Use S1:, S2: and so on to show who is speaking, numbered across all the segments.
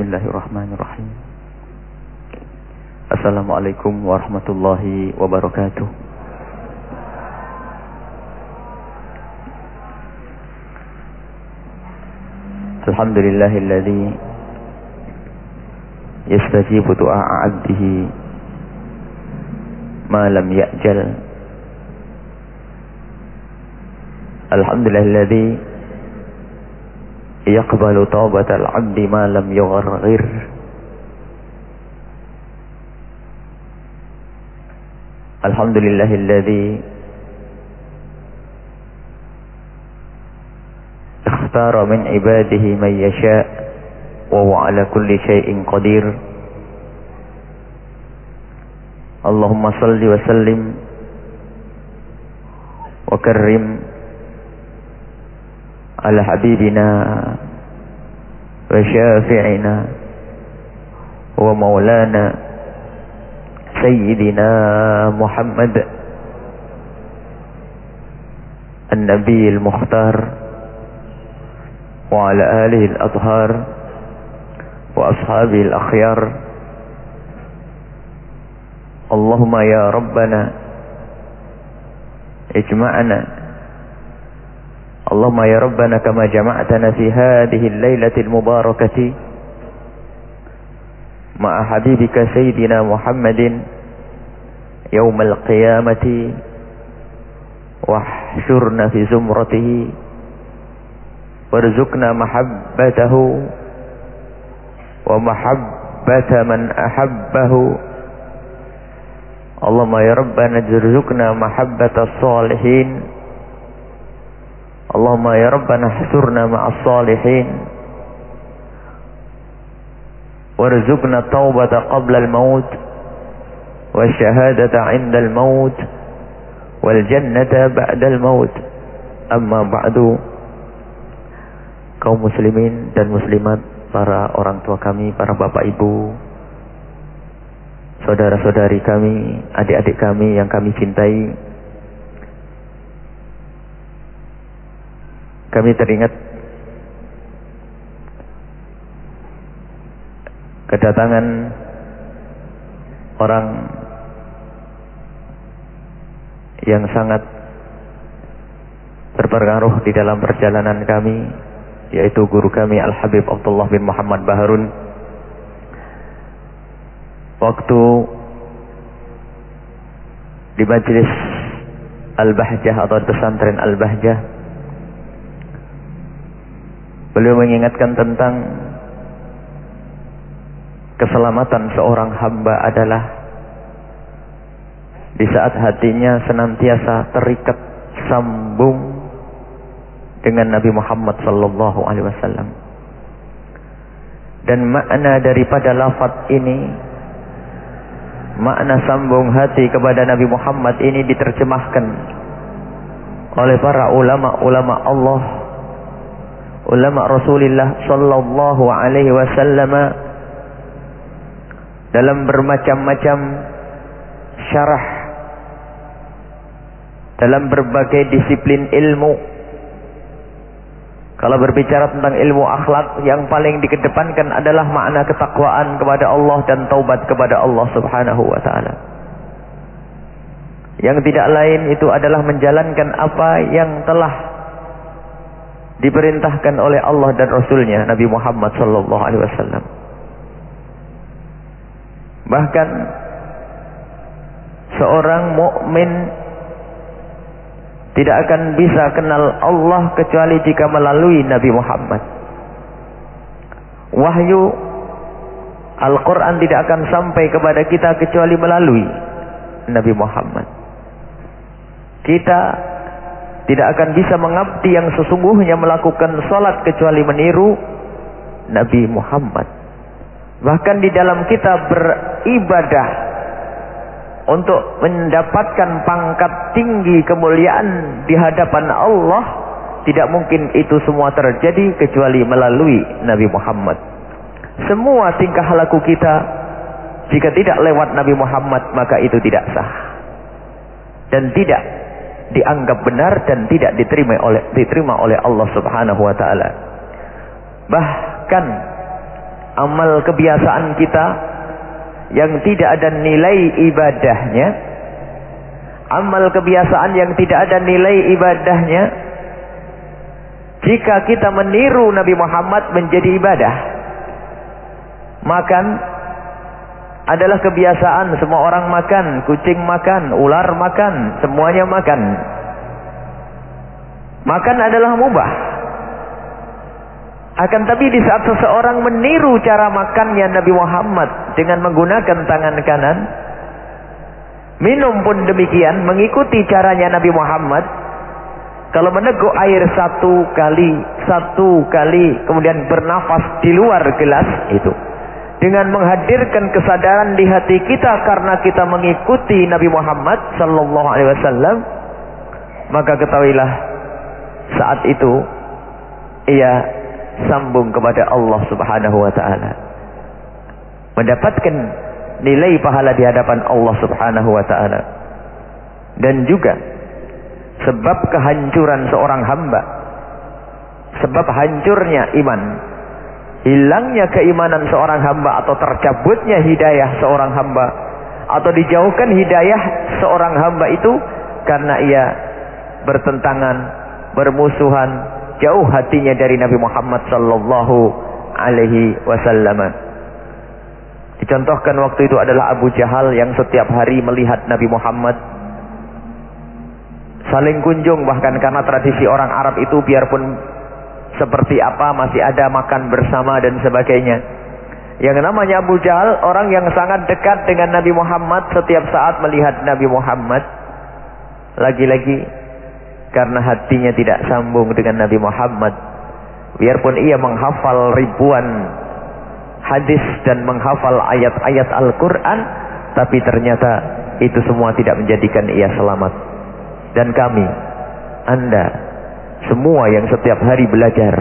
S1: Bismillahirrahmanirrahim. Assalamualaikum warahmatullahi wabarakatuh. Alhamdulillahilladzi yastajibu du'a 'abdihi ma lam ya'jal. Alhamdulillahilladzi يقبل توبة العبد ما لم يغرغر. الحمد لله الذي اختار من عباده من يشاء وهو على كل شيء قدير. اللهم صل وسلم وكرم على حبيبنا وشافعنا ومولانا سيدنا محمد النبي المختار وعلى آله الأطهار وأصحابه الأخيار. اللهم يا ربنا اجمعنا اللهم يا ربنا كما جمعتنا في هذه الليلة المباركة مع حبيبك سيدنا محمد يوم القيامة واحشرنا في زمرته وارزقنا محبته ومحبة من أحبه. اللهم يا ربنا ارزقنا محبة الصالحين. Allahumma ya Rabbana hasurna ma'as salihin. Warzuqna taubata qabla al-maut wasyahadata 'inda al-maut wal jannata ba'da al-maut amma ba'du. Kaum muslimin dan muslimat para orang tua kami para bapak ibu saudara-saudari kami adik-adik kami yang kami cintai. Kami teringat kedatangan orang yang sangat berpengaruh di dalam perjalanan kami yaitu guru kami Al-Habib Abdullah bin Muhammad Baharun. Waktu di majlis Al-Bahjah atau pesantren Al-Bahjah Beliau mengingatkan tentang keselamatan seorang hamba adalah di saat hatinya senantiasa terikat sambung dengan Nabi Muhammad sallallahu alaihi wasallam. Dan makna daripada lafaz ini makna sambung hati kepada Nabi Muhammad ini diterjemahkan oleh para ulama-ulama Allah ulama Rasulullah sallallahu alaihi wasallam dalam bermacam-macam syarah dalam berbagai disiplin ilmu kalau berbicara tentang ilmu akhlak yang paling dikedepankan adalah makna ketakwaan kepada Allah dan taubat kepada Allah Subhanahu wa taala. Yang tidak lain itu adalah menjalankan apa yang telah diperintahkan oleh Allah dan Rasulnya Nabi Muhammad sallallahu alaihi wasallam. Bahkan seorang mukmin tidak akan bisa kenal Allah kecuali jika melalui Nabi Muhammad. Wahyu Al-Quran tidak akan sampai kepada kita kecuali melalui Nabi Muhammad. Kita tidak akan bisa mengabdi yang sesungguhnya melakukan salat kecuali meniru Nabi Muhammad. Bahkan di dalam kita beribadah untuk mendapatkan pangkat tinggi kemuliaan di hadapan Allah, tidak mungkin itu semua terjadi kecuali melalui Nabi Muhammad. Semua tingkah laku kita jika tidak lewat Nabi Muhammad maka itu tidak sah. Dan tidak dianggap benar dan tidak diterima oleh diterima oleh Allah Subhanahu wa taala. Bahkan amal kebiasaan kita yang tidak ada nilai ibadahnya, amal kebiasaan yang tidak ada nilai ibadahnya, jika kita meniru Nabi Muhammad menjadi ibadah, makan adalah kebiasaan semua orang makan, kucing makan, ular makan, semuanya makan. Makan adalah mubah. Akan tapi di saat seseorang meniru cara makannya Nabi Muhammad dengan menggunakan tangan kanan, minum pun demikian mengikuti caranya Nabi Muhammad. Kalau meneguk air satu kali, satu kali, kemudian bernafas di luar gelas itu. Dengan menghadirkan kesadaran di hati kita karena kita mengikuti Nabi Muhammad sallallahu alaihi wasallam, maka ketahuilah saat itu ia sambung kepada Allah Subhanahu wa taala. Mendapatkan nilai pahala di hadapan Allah Subhanahu wa taala. Dan juga sebab kehancuran seorang hamba sebab hancurnya iman hilangnya keimanan seorang hamba atau tercabutnya hidayah seorang hamba atau dijauhkan hidayah seorang hamba itu karena ia bertentangan bermusuhan jauh hatinya dari Nabi Muhammad sallallahu alaihi wasallam. Dicontohkan waktu itu adalah Abu Jahal yang setiap hari melihat Nabi Muhammad saling kunjung bahkan karena tradisi orang Arab itu biarpun seperti apa masih ada makan bersama dan sebagainya. Yang namanya Abu Jahal orang yang sangat dekat dengan Nabi Muhammad setiap saat melihat Nabi Muhammad lagi-lagi karena hatinya tidak sambung dengan Nabi Muhammad. Biarpun ia menghafal ribuan hadis dan menghafal ayat-ayat Al-Quran, tapi ternyata itu semua tidak menjadikan ia selamat. Dan kami, Anda, semua yang setiap hari belajar,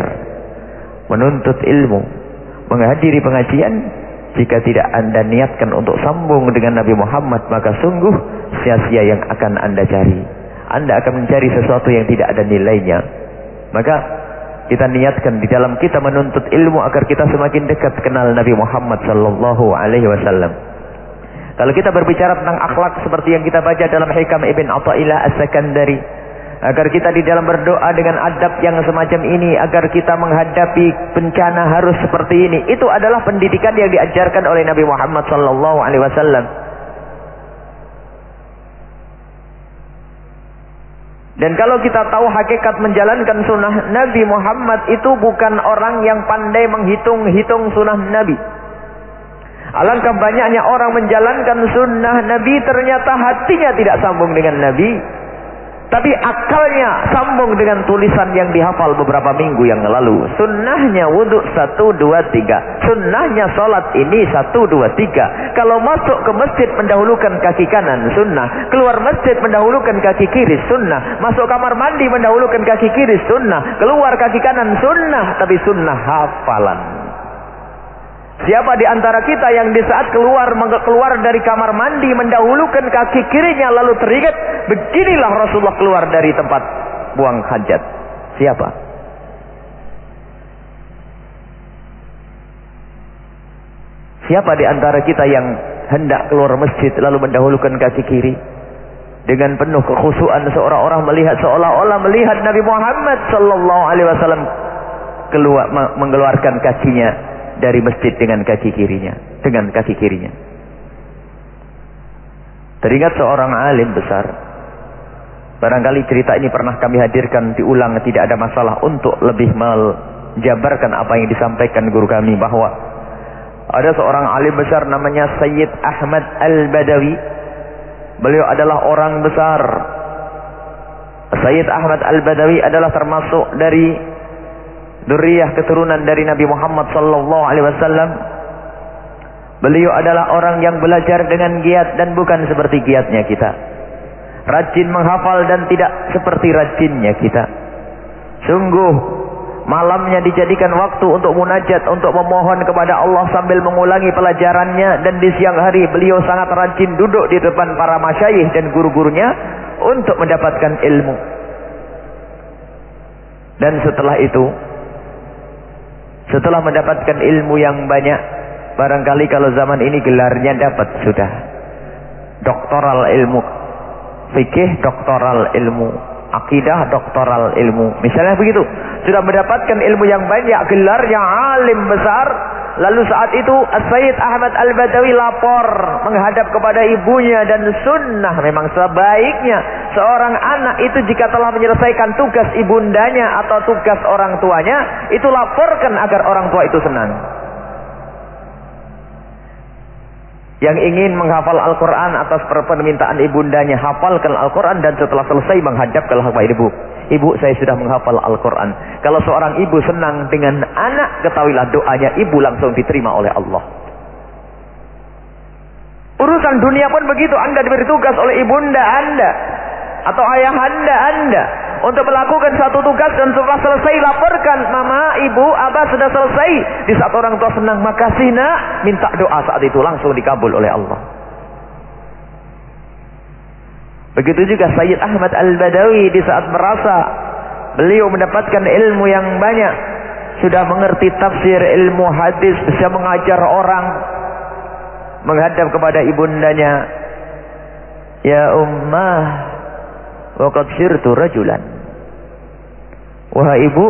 S1: menuntut ilmu, menghadiri pengajian, jika tidak Anda niatkan untuk sambung dengan Nabi Muhammad, maka sungguh sia-sia yang akan Anda cari. Anda akan mencari sesuatu yang tidak ada nilainya. Maka kita niatkan di dalam kita menuntut ilmu agar kita semakin dekat kenal Nabi Muhammad sallallahu alaihi wasallam. Kalau kita berbicara tentang akhlak seperti yang kita baca dalam Hikam Ibn Athaillah As-Sakandari, agar kita di dalam berdoa dengan adab yang semacam ini, agar kita menghadapi bencana harus seperti ini. Itu adalah pendidikan yang diajarkan oleh Nabi Muhammad wasallam. Dan kalau kita tahu hakikat menjalankan sunnah Nabi Muhammad itu bukan orang yang pandai menghitung-hitung sunnah Nabi. Alangkah banyaknya orang menjalankan sunnah Nabi ternyata hatinya tidak sambung dengan Nabi. Tapi akalnya sambung dengan tulisan yang dihafal beberapa minggu yang lalu. Sunnahnya wudhu satu dua tiga. Sunnahnya sholat ini satu dua tiga. Kalau masuk ke masjid mendahulukan kaki kanan sunnah. Keluar masjid mendahulukan kaki kiri sunnah. Masuk kamar mandi mendahulukan kaki kiri sunnah. Keluar kaki kanan sunnah. Tapi sunnah hafalan. Siapa di antara kita yang di saat keluar keluar dari kamar mandi mendahulukan kaki kirinya lalu teringat beginilah Rasulullah keluar dari tempat buang hajat. Siapa? Siapa di antara kita yang hendak keluar masjid lalu mendahulukan kaki kiri? Dengan penuh kekhusuan seorang-orang melihat seolah-olah melihat Nabi Muhammad sallallahu alaihi wasallam keluar mengeluarkan kakinya dari masjid dengan kaki kirinya, dengan kaki kirinya. Teringat seorang alim besar. Barangkali cerita ini pernah kami hadirkan diulang tidak ada masalah untuk lebih menjabarkan apa yang disampaikan guru kami bahwa ada seorang alim besar namanya Sayyid Ahmad Al-Badawi. Beliau adalah orang besar. Sayyid Ahmad Al-Badawi adalah termasuk dari Duriyah keturunan dari Nabi Muhammad sallallahu alaihi wasallam. Beliau adalah orang yang belajar dengan giat dan bukan seperti giatnya kita. Rajin menghafal dan tidak seperti rajinnya kita. Sungguh malamnya dijadikan waktu untuk munajat, untuk memohon kepada Allah sambil mengulangi pelajarannya dan di siang hari beliau sangat rajin duduk di depan para masyayikh dan guru-gurunya untuk mendapatkan ilmu. Dan setelah itu Setelah mendapatkan ilmu yang banyak, barangkali kalau zaman ini gelarnya dapat sudah. Doktoral ilmu fikih, doktoral ilmu akidah, doktoral ilmu. Misalnya begitu. Sudah mendapatkan ilmu yang banyak, gelarnya alim besar, Lalu saat itu Sayyid Ahmad Al-Badawi lapor menghadap kepada ibunya dan sunnah memang sebaiknya seorang anak itu jika telah menyelesaikan tugas ibundanya atau tugas orang tuanya itu laporkan agar orang tua itu senang. Yang ingin menghafal Al-Quran atas permintaan ibundanya hafalkan Al-Quran dan setelah selesai menghadap ke ibu. Ibu saya sudah menghafal Al-Quran. Kalau seorang ibu senang dengan anak, ketahuilah doanya ibu langsung diterima oleh Allah. Urusan dunia pun begitu. Anda diberi tugas oleh ibunda Anda. Atau ayah Anda Anda. Untuk melakukan satu tugas dan setelah selesai laporkan. Mama, ibu, abah sudah selesai. Di saat orang tua senang, makasih nak. Minta doa saat itu langsung dikabul oleh Allah. Begitu juga Sayyid Ahmad Al-Badawi di saat merasa beliau mendapatkan ilmu yang banyak, sudah mengerti tafsir ilmu hadis, bisa mengajar orang, menghadap kepada ibundanya, Ya ummah, waqad sirtu rajulan. Wahai ibu,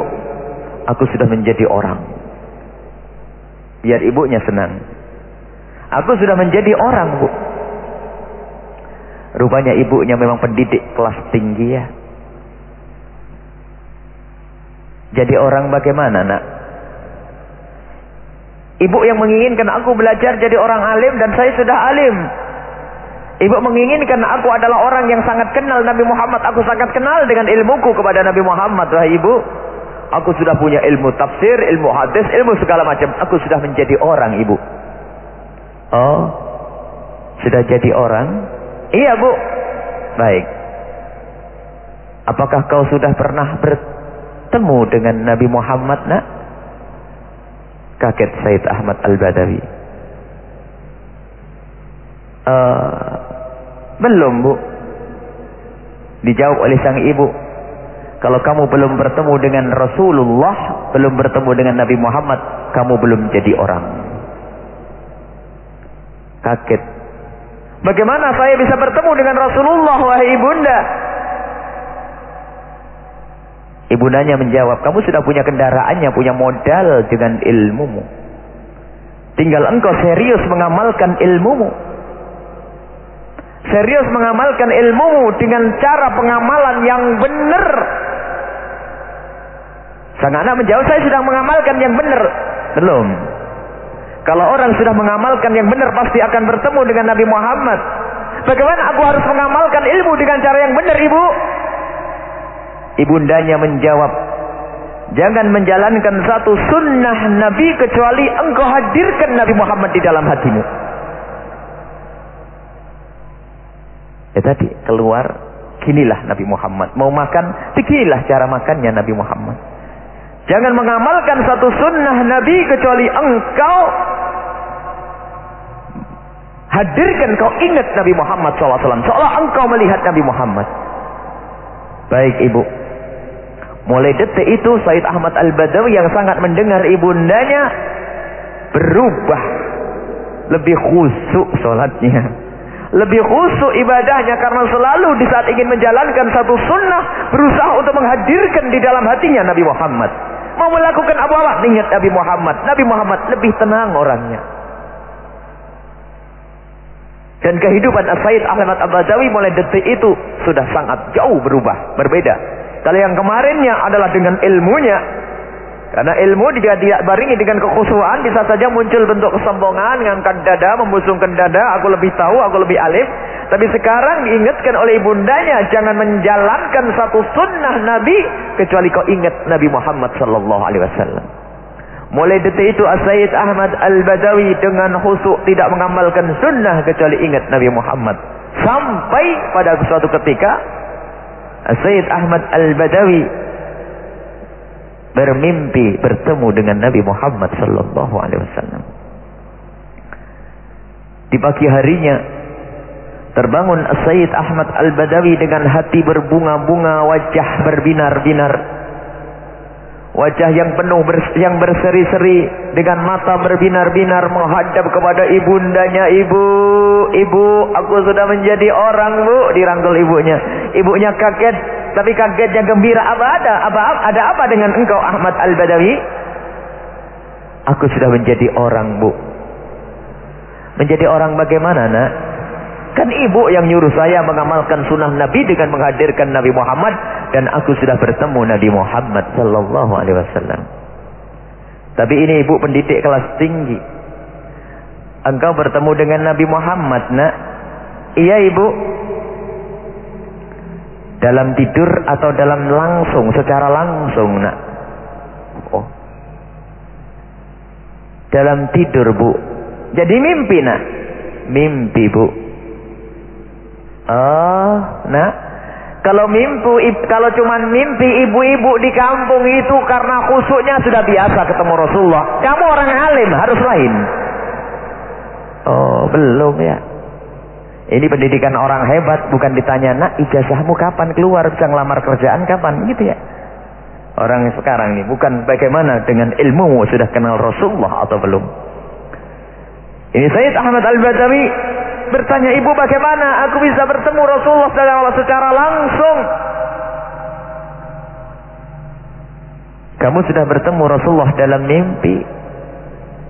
S1: aku sudah menjadi orang. Biar ibunya senang. Aku sudah menjadi orang, Bu. Rupanya ibunya memang pendidik kelas tinggi ya. Jadi orang bagaimana nak? Ibu yang menginginkan aku belajar jadi orang alim dan saya sudah alim. Ibu menginginkan aku adalah orang yang sangat kenal Nabi Muhammad. Aku sangat kenal dengan ilmuku kepada Nabi Muhammad. Wahai ibu, aku sudah punya ilmu tafsir, ilmu hadis, ilmu segala macam. Aku sudah menjadi orang ibu. Oh, sudah jadi orang? Iya bu. Baik. Apakah kau sudah pernah bertemu dengan Nabi Muhammad nak? Kaget Said Ahmad Al-Badawi. Uh, belum bu. Dijawab oleh sang ibu. Kalau kamu belum bertemu dengan Rasulullah, belum bertemu dengan Nabi Muhammad, kamu belum jadi orang. Kaget Bagaimana saya bisa bertemu dengan Rasulullah wahai ibunda? Ibundanya menjawab, kamu sudah punya kendaraannya, punya modal dengan ilmumu. Tinggal engkau serius mengamalkan ilmumu. Serius mengamalkan ilmumu dengan cara pengamalan yang benar. Sang anak menjawab, saya sedang mengamalkan yang benar. Belum. Kalau orang sudah mengamalkan yang benar pasti akan bertemu dengan Nabi Muhammad. Bagaimana aku harus mengamalkan ilmu dengan cara yang benar, Ibu? Ibundanya menjawab, Jangan menjalankan satu sunnah Nabi kecuali engkau hadirkan Nabi Muhammad di dalam hatimu. Ya tadi keluar, kinilah Nabi Muhammad. Mau makan, beginilah cara makannya Nabi Muhammad. Jangan mengamalkan satu sunnah Nabi kecuali engkau hadirkan kau ingat Nabi Muhammad SAW. Seolah engkau melihat Nabi Muhammad. Baik ibu. Mulai detik itu Said Ahmad Al-Badawi yang sangat mendengar ibundanya berubah. Lebih khusyuk sholatnya. Lebih khusyuk ibadahnya karena selalu di saat ingin menjalankan satu sunnah berusaha untuk menghadirkan di dalam hatinya Nabi Muhammad. Mau melakukan apa-apa, ingat Nabi Muhammad. Nabi Muhammad lebih tenang orangnya. Dan kehidupan As-Sayyid Ahmad Abadawi mulai detik itu sudah sangat jauh berubah, berbeda. Kalau yang kemarinnya adalah dengan ilmunya, karena ilmu jika dia baringi dengan kekhusuan bisa saja muncul bentuk kesombongan, ngangkat dada, membusungkan dada, aku lebih tahu, aku lebih alim. Tapi sekarang diingatkan oleh ibundanya jangan menjalankan satu sunnah Nabi kecuali kau ingat Nabi Muhammad sallallahu alaihi wasallam. Mulai detik itu Sayyid Ahmad Al-Badawi dengan khusuk tidak mengamalkan sunnah kecuali ingat Nabi Muhammad. Sampai pada suatu ketika Sayyid Ahmad Al-Badawi bermimpi bertemu dengan Nabi Muhammad sallallahu alaihi wasallam. Di pagi harinya terbangun Sayyid Ahmad Al-Badawi dengan hati berbunga-bunga, wajah berbinar-binar. Wajah yang penuh bers yang berseri-seri dengan mata berbinar-binar menghadap kepada ibundanya. Ibu, ibu, aku sudah menjadi orang, Bu. Dirangkul ibunya. Ibunya kaget, tapi kagetnya gembira. Apa ada? Apa ada apa dengan engkau Ahmad Al-Badawi? Aku sudah menjadi orang, Bu. Menjadi orang bagaimana, Nak? Kan ibu yang nyuruh saya mengamalkan sunnah Nabi dengan menghadirkan Nabi Muhammad dan aku sudah bertemu Nabi Muhammad sallallahu alaihi wasallam. Tapi ini ibu pendidik kelas tinggi. Engkau bertemu dengan Nabi Muhammad, Nak? Iya, Ibu. Dalam tidur atau dalam langsung, secara langsung, Nak? Oh. Dalam tidur, Bu. Jadi mimpi, Nak? Mimpi, Bu. Oh, nah. Kalau mimpi, kalau cuma mimpi ibu-ibu di kampung itu karena khusyuknya sudah biasa ketemu Rasulullah. Kamu orang alim, harus lain. Oh, belum ya. Ini pendidikan orang hebat, bukan ditanya, nak ijazahmu kapan keluar, bisa ngelamar kerjaan kapan, gitu ya. Orang sekarang ini, bukan bagaimana dengan ilmu sudah kenal Rasulullah atau belum. Ini Sayyid Ahmad Al-Badawi bertanya, ibu bagaimana aku bisa bertemu Rasulullah secara langsung? Kamu sudah bertemu Rasulullah dalam mimpi.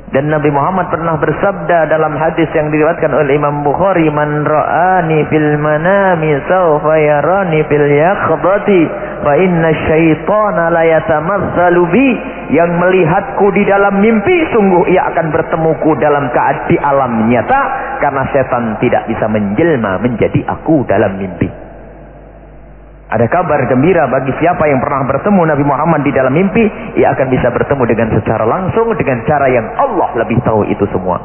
S1: Dan Nabi Muhammad pernah bersabda dalam hadis yang diriwayatkan oleh Imam Bukhari, "Man ra'ani fil manami sawfa yarani fil yaqdati, fa inna syaitana la yatamatsalu bi." Yang melihatku di dalam mimpi, sungguh ia akan bertemuku dalam keadaan di alam nyata karena setan tidak bisa menjelma menjadi aku dalam mimpi. Ada kabar gembira bagi siapa yang pernah bertemu Nabi Muhammad di dalam mimpi, ia akan bisa bertemu dengan secara langsung dengan cara yang Allah lebih tahu itu semua.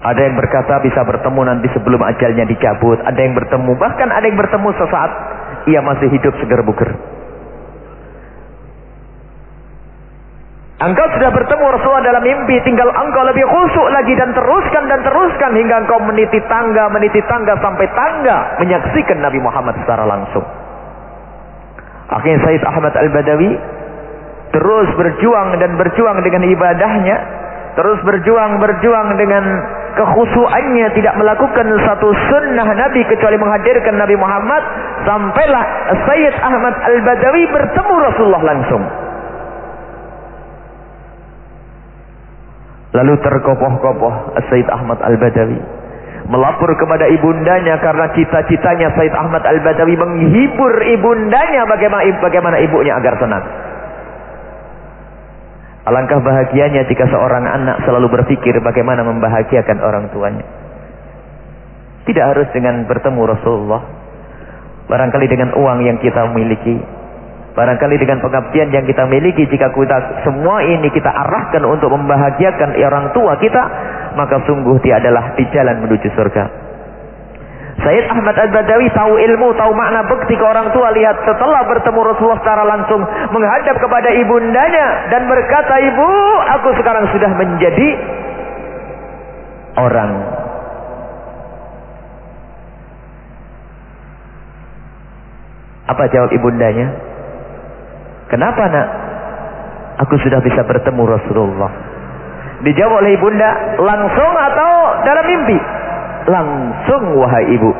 S1: Ada yang berkata bisa bertemu nanti sebelum ajalnya dicabut, ada yang bertemu bahkan ada yang bertemu sesaat ia masih hidup segar buger. Engkau sudah bertemu Rasulullah dalam mimpi, tinggal engkau lebih khusyuk lagi dan teruskan dan teruskan hingga engkau meniti tangga, meniti tangga sampai tangga menyaksikan Nabi Muhammad secara langsung. Akhirnya Said Ahmad Al-Badawi terus berjuang dan berjuang dengan ibadahnya, terus berjuang berjuang dengan kekhusuannya tidak melakukan satu sunnah Nabi kecuali menghadirkan Nabi Muhammad sampailah Sayyid Ahmad Al-Badawi bertemu Rasulullah langsung. Lalu terkopoh-kopoh Said Ahmad Al-Badawi melapor kepada ibundanya karena cita-citanya Said Ahmad Al-Badawi menghibur ibundanya bagaimana bagaimana ibunya agar senang. Alangkah bahagianya jika seorang anak selalu berpikir bagaimana membahagiakan orang tuanya. Tidak harus dengan bertemu Rasulullah. Barangkali dengan uang yang kita miliki, Barangkali dengan pengabdian yang kita miliki jika kita semua ini kita arahkan untuk membahagiakan orang tua kita, maka sungguh dia adalah di jalan menuju surga. Sayyid Ahmad Al-Badawi tahu ilmu, tahu makna bekti ke orang tua. Lihat setelah bertemu Rasulullah secara langsung menghadap kepada ibundanya dan berkata, "Ibu, aku sekarang sudah menjadi orang." Apa jawab ibundanya? Kenapa nak? Aku sudah bisa bertemu Rasulullah. Dijawab oleh ibunda, langsung atau dalam mimpi? Langsung wahai ibu.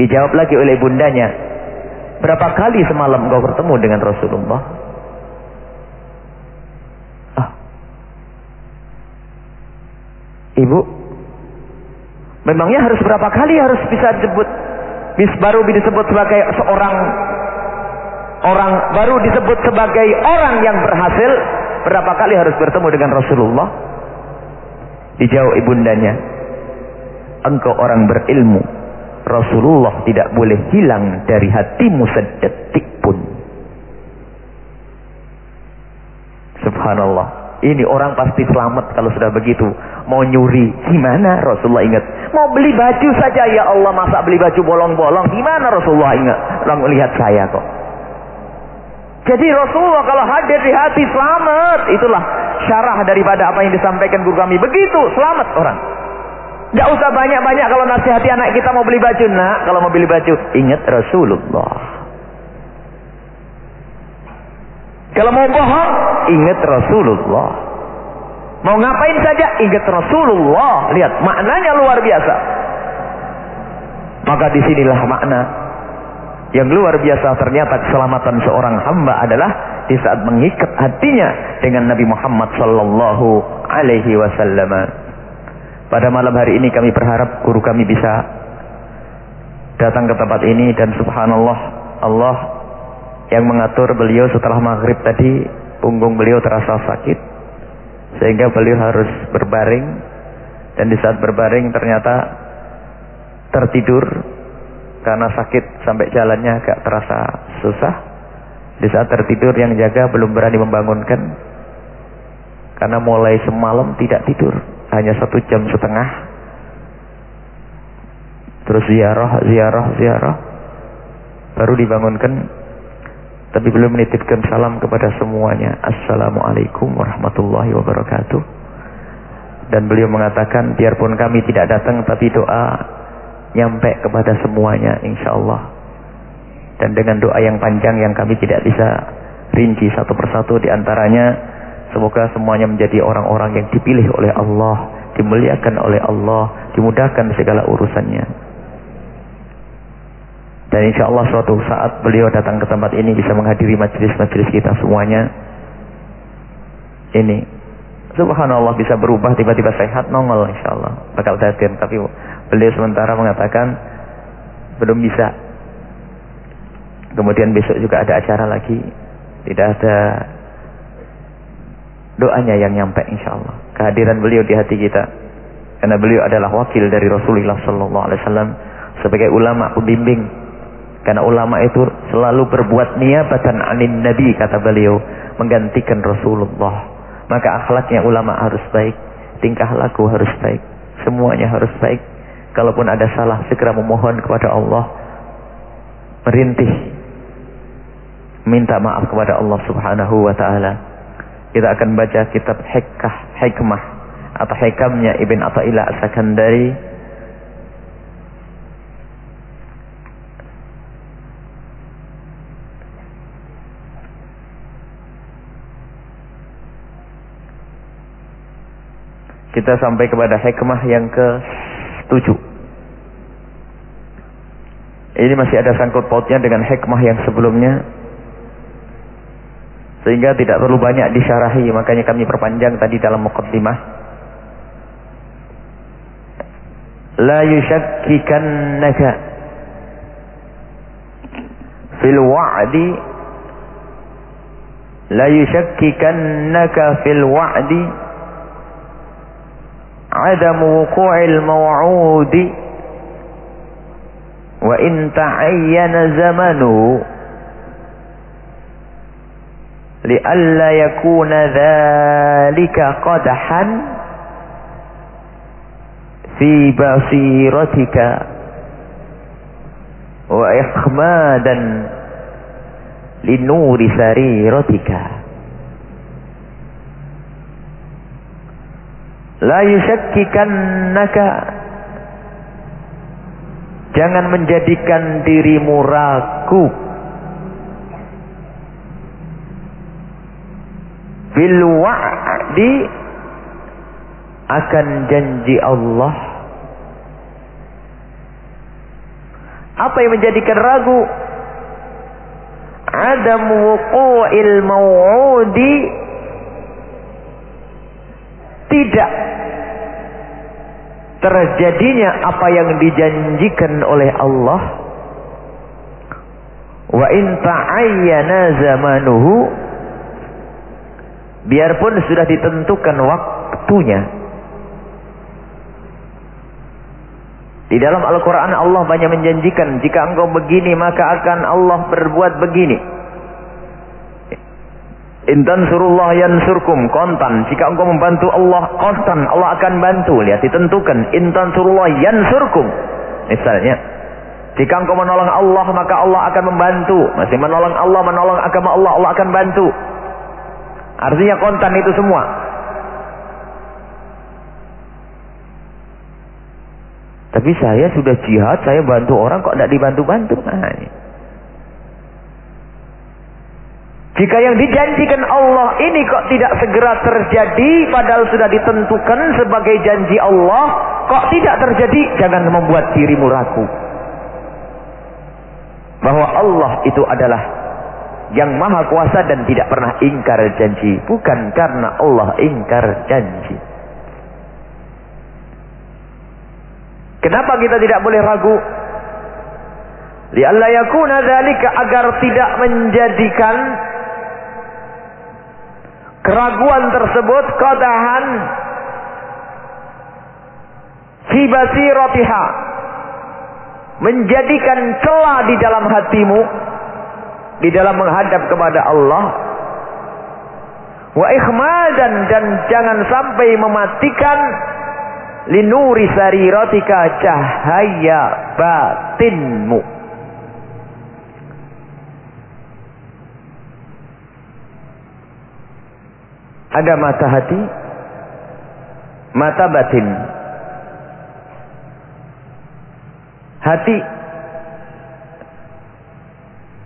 S1: Dijawab lagi oleh ibundanya, berapa kali semalam engkau bertemu dengan Rasulullah? Ah. Ibu, memangnya harus berapa kali harus bisa disebut bis baru disebut sebagai seorang orang baru disebut sebagai orang yang berhasil berapa kali harus bertemu dengan Rasulullah? Dijawab ibundanya engkau orang berilmu Rasulullah tidak boleh hilang dari hatimu sedetik pun. Subhanallah ini orang pasti selamat kalau sudah begitu. Mau nyuri gimana Rasulullah ingat? Mau beli baju saja ya Allah masa beli baju bolong-bolong? Gimana Rasulullah ingat? Orang lihat saya kok jadi Rasulullah kalau hadir di hati selamat. Itulah syarah daripada apa yang disampaikan guru kami. Begitu selamat orang. Gak usah banyak-banyak kalau nasihati anak kita mau beli baju. Nak, kalau mau beli baju, ingat Rasulullah. Kalau mau bohong, ingat Rasulullah. Mau ngapain saja, ingat Rasulullah. Lihat, maknanya luar biasa. Maka di sinilah makna yang luar biasa ternyata keselamatan seorang hamba adalah di saat mengikat hatinya dengan Nabi Muhammad sallallahu alaihi wasallam. Pada malam hari ini kami berharap guru kami bisa datang ke tempat ini dan subhanallah Allah yang mengatur beliau setelah maghrib tadi punggung beliau terasa sakit sehingga beliau harus berbaring dan di saat berbaring ternyata tertidur karena sakit sampai jalannya agak terasa susah. Di saat tertidur yang jaga belum berani membangunkan karena mulai semalam tidak tidur hanya satu jam setengah. Terus ziarah, ziarah, ziarah. Baru dibangunkan tapi belum menitipkan salam kepada semuanya. Assalamualaikum warahmatullahi wabarakatuh. Dan beliau mengatakan biarpun kami tidak datang tapi doa nyampe kepada semuanya insya Allah dan dengan doa yang panjang yang kami tidak bisa rinci satu persatu di antaranya semoga semuanya menjadi orang-orang yang dipilih oleh Allah dimuliakan oleh Allah dimudahkan segala urusannya. Dan insya Allah suatu saat beliau datang ke tempat ini bisa menghadiri majelis-majelis kita semuanya. Ini subhanallah bisa berubah tiba-tiba sehat nongol insya Allah bakal datang tapi Beliau sementara mengatakan belum bisa. Kemudian besok juga ada acara lagi. Tidak ada doanya yang nyampe insya Allah. Kehadiran beliau di hati kita. Karena beliau adalah wakil dari Rasulullah Sallallahu Alaihi Wasallam sebagai ulama pembimbing. Karena ulama itu selalu berbuat niabatan anin Nabi kata beliau menggantikan Rasulullah. Maka akhlaknya ulama harus baik, tingkah laku harus baik, semuanya harus baik. Kalaupun ada salah, segera memohon kepada Allah. Merintih. Minta maaf kepada Allah subhanahu wa ta'ala. Kita akan baca kitab hikah, hikmah. Atau hikamnya Ibn Atta'illah As-Sakandari. Kita sampai kepada hikmah yang ke Tujuh. Ini masih ada sangkut pautnya dengan hikmah yang sebelumnya. Sehingga tidak terlalu banyak disyarahi. Makanya kami perpanjang tadi dalam muqaddimah. La yushakkikannaka fil wa'di la yushakkikannaka fil wa'di عدم وقوع الموعود. وإن تعين زمنه لئلا يكون ذلك قدحا في بصيرتك وإخمادا لنور سريرتك. La naka Jangan menjadikan dirimu ragu. Bil wa'di akan janji Allah. Apa yang menjadikan ragu? Adam wuqu'il maw'udi tidak. Terjadinya apa yang dijanjikan oleh Allah wa in ta'ayyana zamanuhu biarpun sudah ditentukan waktunya di dalam Al-Quran Allah banyak menjanjikan jika engkau begini maka akan Allah berbuat begini Intan surullah yansurkum kontan. Jika engkau membantu Allah kontan, Allah akan bantu. Lihat ditentukan. Intan surullah yansurkum. Misalnya, jika engkau menolong Allah maka Allah akan membantu. Masih menolong Allah, menolong agama Allah, Allah akan bantu. Artinya kontan itu semua. Tapi saya sudah jihad, saya bantu orang kok tidak dibantu-bantu. Nah. Jika yang dijanjikan Allah ini kok tidak segera terjadi padahal sudah ditentukan sebagai janji Allah, kok tidak terjadi? Jangan membuat dirimu ragu. Bahwa Allah itu adalah yang maha kuasa dan tidak pernah ingkar janji. Bukan karena Allah ingkar janji. Kenapa kita tidak boleh ragu? Lialla yakuna dzalika agar tidak menjadikan keraguan tersebut qadahan fi basiratiha menjadikan celah di dalam hatimu di dalam menghadap kepada Allah. Wa ikhmadan dan jangan sampai mematikan. Linuri sariratika cahaya batinmu Ada mata hati, mata batin. Hati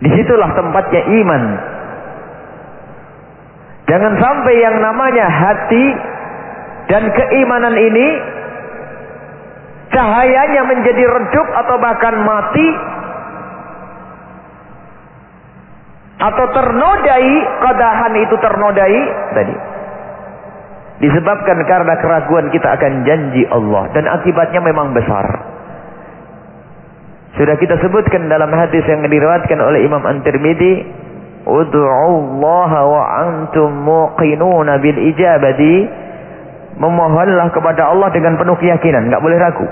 S1: di situlah tempatnya iman. Jangan sampai yang namanya hati dan keimanan ini cahayanya menjadi redup atau bahkan mati atau ternodai, kadahan itu ternodai tadi. Disebabkan karena keraguan kita akan janji Allah. Dan akibatnya memang besar. Sudah kita sebutkan dalam hadis yang diriwayatkan oleh Imam An-Tirmidzi, Allah wa antum muqinuna bil ijabati." Memohonlah kepada Allah dengan penuh keyakinan, enggak boleh ragu.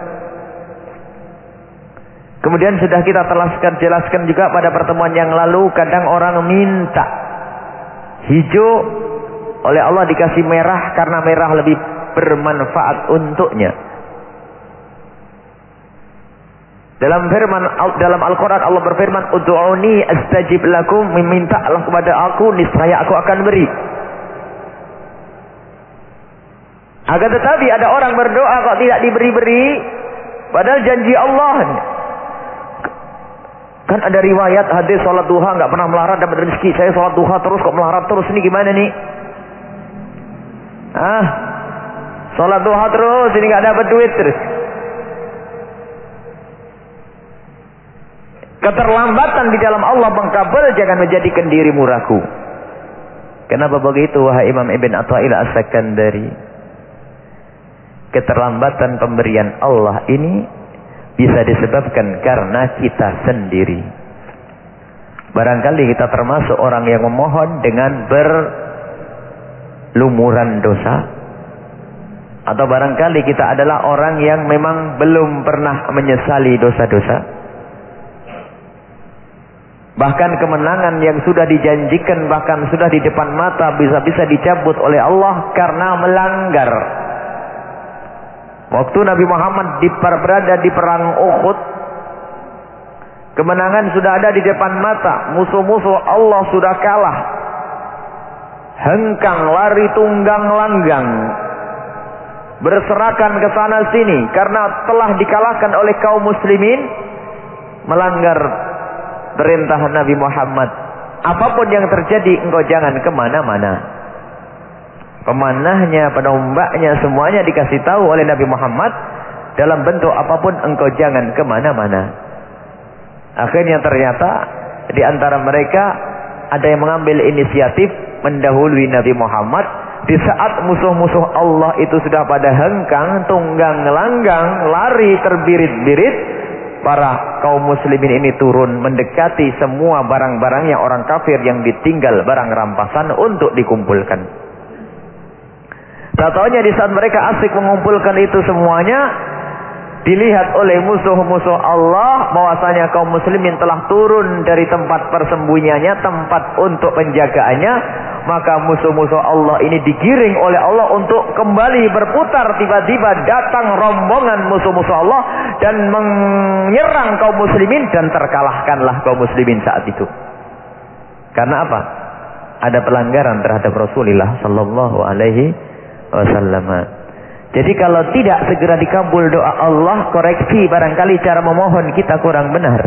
S1: Kemudian sudah kita telaskan jelaskan juga pada pertemuan yang lalu, kadang orang minta hijau oleh Allah dikasih merah karena merah lebih bermanfaat untuknya. Dalam firman dalam Al-Qur'an Allah berfirman, "Ud'uni astajib lakum." Memintalah kepada aku, niscaya aku akan beri. Agar tetapi ada orang berdoa kok tidak diberi-beri, padahal janji Allah. Kan ada riwayat hadis sholat duha nggak pernah melarat dapat rezeki. Saya sholat duha terus kok melarat terus ini gimana nih? Ah, sholat duha terus, ini nggak dapat duit terus. Keterlambatan di dalam Allah mengkabul jangan menjadikan dirimu ragu. Kenapa begitu wahai Imam Ibn Atta'il As-Sakandari? Keterlambatan pemberian Allah ini bisa disebabkan karena kita sendiri. Barangkali kita termasuk orang yang memohon dengan ber lumuran dosa. Atau barangkali kita adalah orang yang memang belum pernah menyesali dosa-dosa. Bahkan kemenangan yang sudah dijanjikan bahkan sudah di depan mata bisa-bisa dicabut oleh Allah karena melanggar. Waktu Nabi Muhammad berada di perang Uhud kemenangan sudah ada di depan mata. Musuh-musuh Allah sudah kalah hengkang lari tunggang langgang. Berserakan ke sana sini karena telah dikalahkan oleh kaum muslimin melanggar perintah Nabi Muhammad. Apa pun yang terjadi engkau jangan ke mana-mana. Pemanahnya penombaknya semuanya dikasih tahu oleh Nabi Muhammad. Dalam bentuk apa pun engkau jangan ke mana-mana. Akhirnya ternyata di antara mereka ada yang mengambil inisiatif mendahului Nabi Muhammad di saat musuh-musuh Allah itu sudah pada hengkang, tunggang langgang, lari terbirit-birit, para kaum muslimin ini turun mendekati semua barang-barang yang orang kafir yang ditinggal barang rampasan untuk dikumpulkan. Tak di saat mereka asik mengumpulkan itu semuanya, dilihat oleh musuh-musuh Allah bahwasanya kaum muslimin telah turun dari tempat persembunyiannya, tempat untuk penjagaannya, maka musuh-musuh Allah ini digiring oleh Allah untuk kembali berputar tiba-tiba datang rombongan musuh-musuh Allah dan menyerang kaum muslimin dan terkalahkanlah kaum muslimin saat itu. Karena apa? Ada pelanggaran terhadap Rasulullah sallallahu alaihi wasallam. Jadi kalau tidak segera dikabul doa Allah, koreksi barangkali cara memohon kita kurang benar.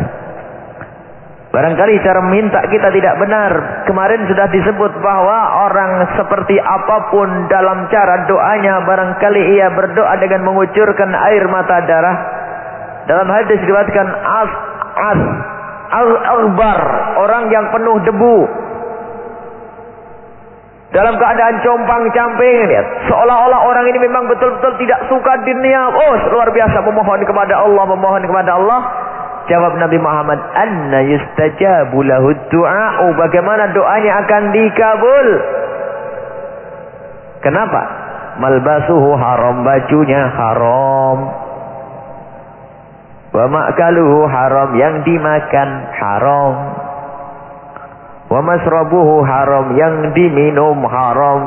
S1: Barangkali cara meminta kita tidak benar. Kemarin sudah disebut bahwa orang seperti apa pun dalam cara doanya, barangkali ia berdoa dengan mengucurkan air mata darah. Dalam hadis as as al-akbar, orang yang penuh debu, dalam keadaan compang-camping lihat. Seolah-olah orang ini memang betul-betul tidak suka dunia. Oh luar biasa. Memohon kepada Allah memohon kepada Allah. Jawab Nabi Muhammad anna yustajabu lahu du'a bagaimana doanya akan dikabul? Kenapa? Malbasuhu haram bajunya haram. Wa ma'kaluhu haram yang dimakan haram Wa masrabuhu haram yang diminum haram.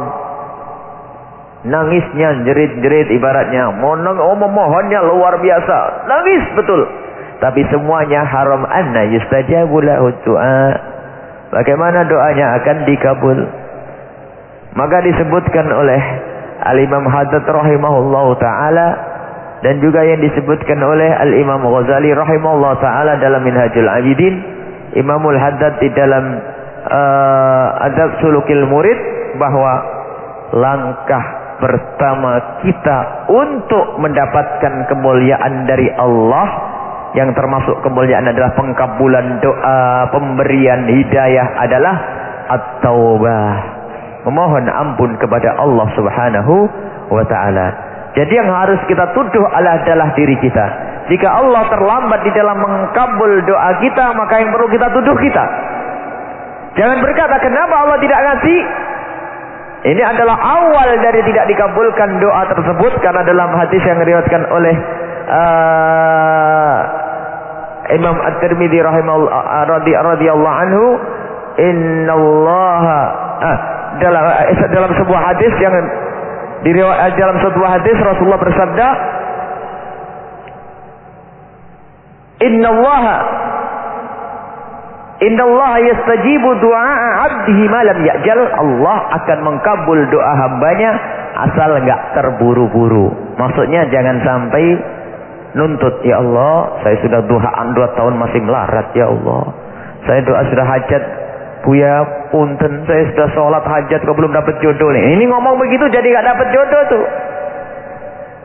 S1: Nangisnya jerit-jerit ibaratnya. Monong, oh memohonnya luar biasa. Nangis betul. Tapi semuanya haram. Anna yustajabu lahu du'a. Bagaimana doanya akan dikabul. Maka disebutkan oleh Al-Imam Haddad rahimahullah ta'ala. Dan juga yang disebutkan oleh Al-Imam Ghazali rahimahullah ta'ala dalam Minhajul Abidin. Imamul Haddad di dalam uh, adab sulukil murid bahwa langkah pertama kita untuk mendapatkan kemuliaan dari Allah yang termasuk kemuliaan adalah pengkabulan doa, pemberian hidayah adalah at-taubah. Memohon ampun kepada Allah Subhanahu wa taala. Jadi yang harus kita tuduh adalah diri kita. Jika Allah terlambat di dalam mengkabul doa kita, maka yang perlu kita tuduh kita. Jangan berkata kenapa Allah tidak ngasih. Ini adalah awal dari tidak dikabulkan doa tersebut karena dalam hadis yang diriwayatkan oleh uh, Imam At-Tirmidzi rahimahullah radhiyallahu anhu innallaha ah, dalam eh, dalam sebuah hadis yang dalam sebuah hadis Rasulullah bersabda innallaha Inna Allah yastajibu doa abdihi malam ya'jal. Allah akan mengkabul doa hambanya asal enggak terburu-buru. Maksudnya jangan sampai nuntut. Ya Allah, saya sudah doaan dua tahun masih melarat. Ya Allah, saya doa sudah hajat. Buya punten, saya sudah sholat hajat kok belum dapat jodoh nih. Ini ngomong begitu jadi enggak dapat jodoh tuh.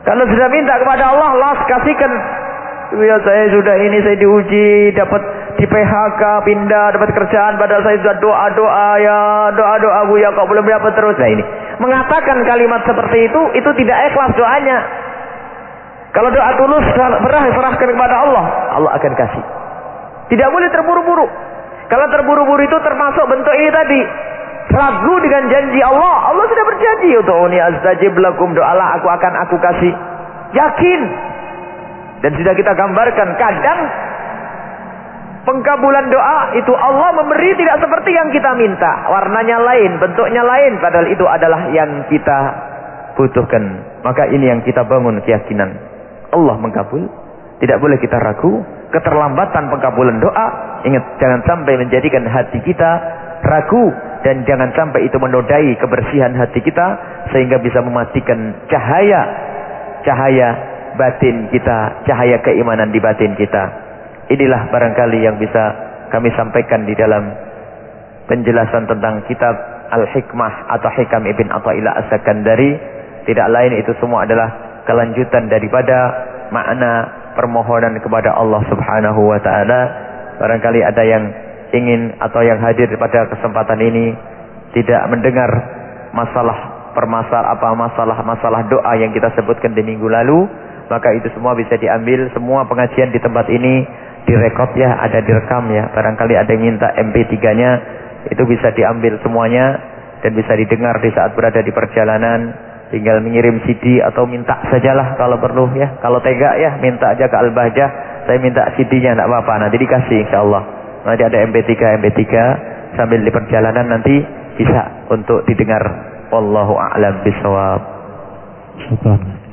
S1: Kalau sudah minta kepada Allah, Allah kasihkan. Ya saya sudah ini saya diuji dapat di PHK, pindah, dapat kerjaan, padahal saya sudah doa-doa ya, doa-doa Bu ya kok belum dapat terus. Nah ini, mengatakan kalimat seperti itu, itu tidak ikhlas doanya. Kalau doa tulus, berah, serahkan kepada Allah, Allah akan kasih. Tidak boleh terburu-buru. Kalau terburu-buru itu termasuk bentuk ini tadi. Ragu dengan janji Allah. Allah sudah berjanji. untuk ini astajib lakum doalah aku akan aku kasih. Yakin. Dan sudah kita gambarkan. Kadang Pengkabulan doa itu Allah memberi tidak seperti yang kita minta. Warnanya lain, bentuknya lain. Padahal itu adalah yang kita butuhkan. Maka ini yang kita bangun keyakinan. Allah mengkabul. Tidak boleh kita ragu. Keterlambatan pengkabulan doa. Ingat, jangan sampai menjadikan hati kita ragu. Dan jangan sampai itu menodai kebersihan hati kita. Sehingga bisa mematikan cahaya. Cahaya batin kita. Cahaya keimanan di batin kita. Inilah barangkali yang bisa kami sampaikan di dalam penjelasan tentang kitab Al-Hikmah atau Hikam Ibn Atta'ila As-Sakandari. Tidak lain itu semua adalah kelanjutan daripada makna permohonan kepada Allah Subhanahu wa taala. Barangkali ada yang ingin atau yang hadir pada kesempatan ini tidak mendengar masalah permasal apa masalah-masalah doa yang kita sebutkan di minggu lalu, maka itu semua bisa diambil semua pengajian di tempat ini direkod ya, ada direkam ya. Barangkali ada yang minta MP3-nya, itu bisa diambil semuanya dan bisa didengar di saat berada di perjalanan. Tinggal mengirim CD atau minta sajalah kalau perlu ya. Kalau tega ya, minta aja ke Al-Bahjah. Saya minta CD-nya enggak apa-apa, nanti dikasih insyaallah. Nanti ada MP3 MP3 sambil di perjalanan nanti bisa untuk didengar. Wallahu a'lam bishawab. Syukran.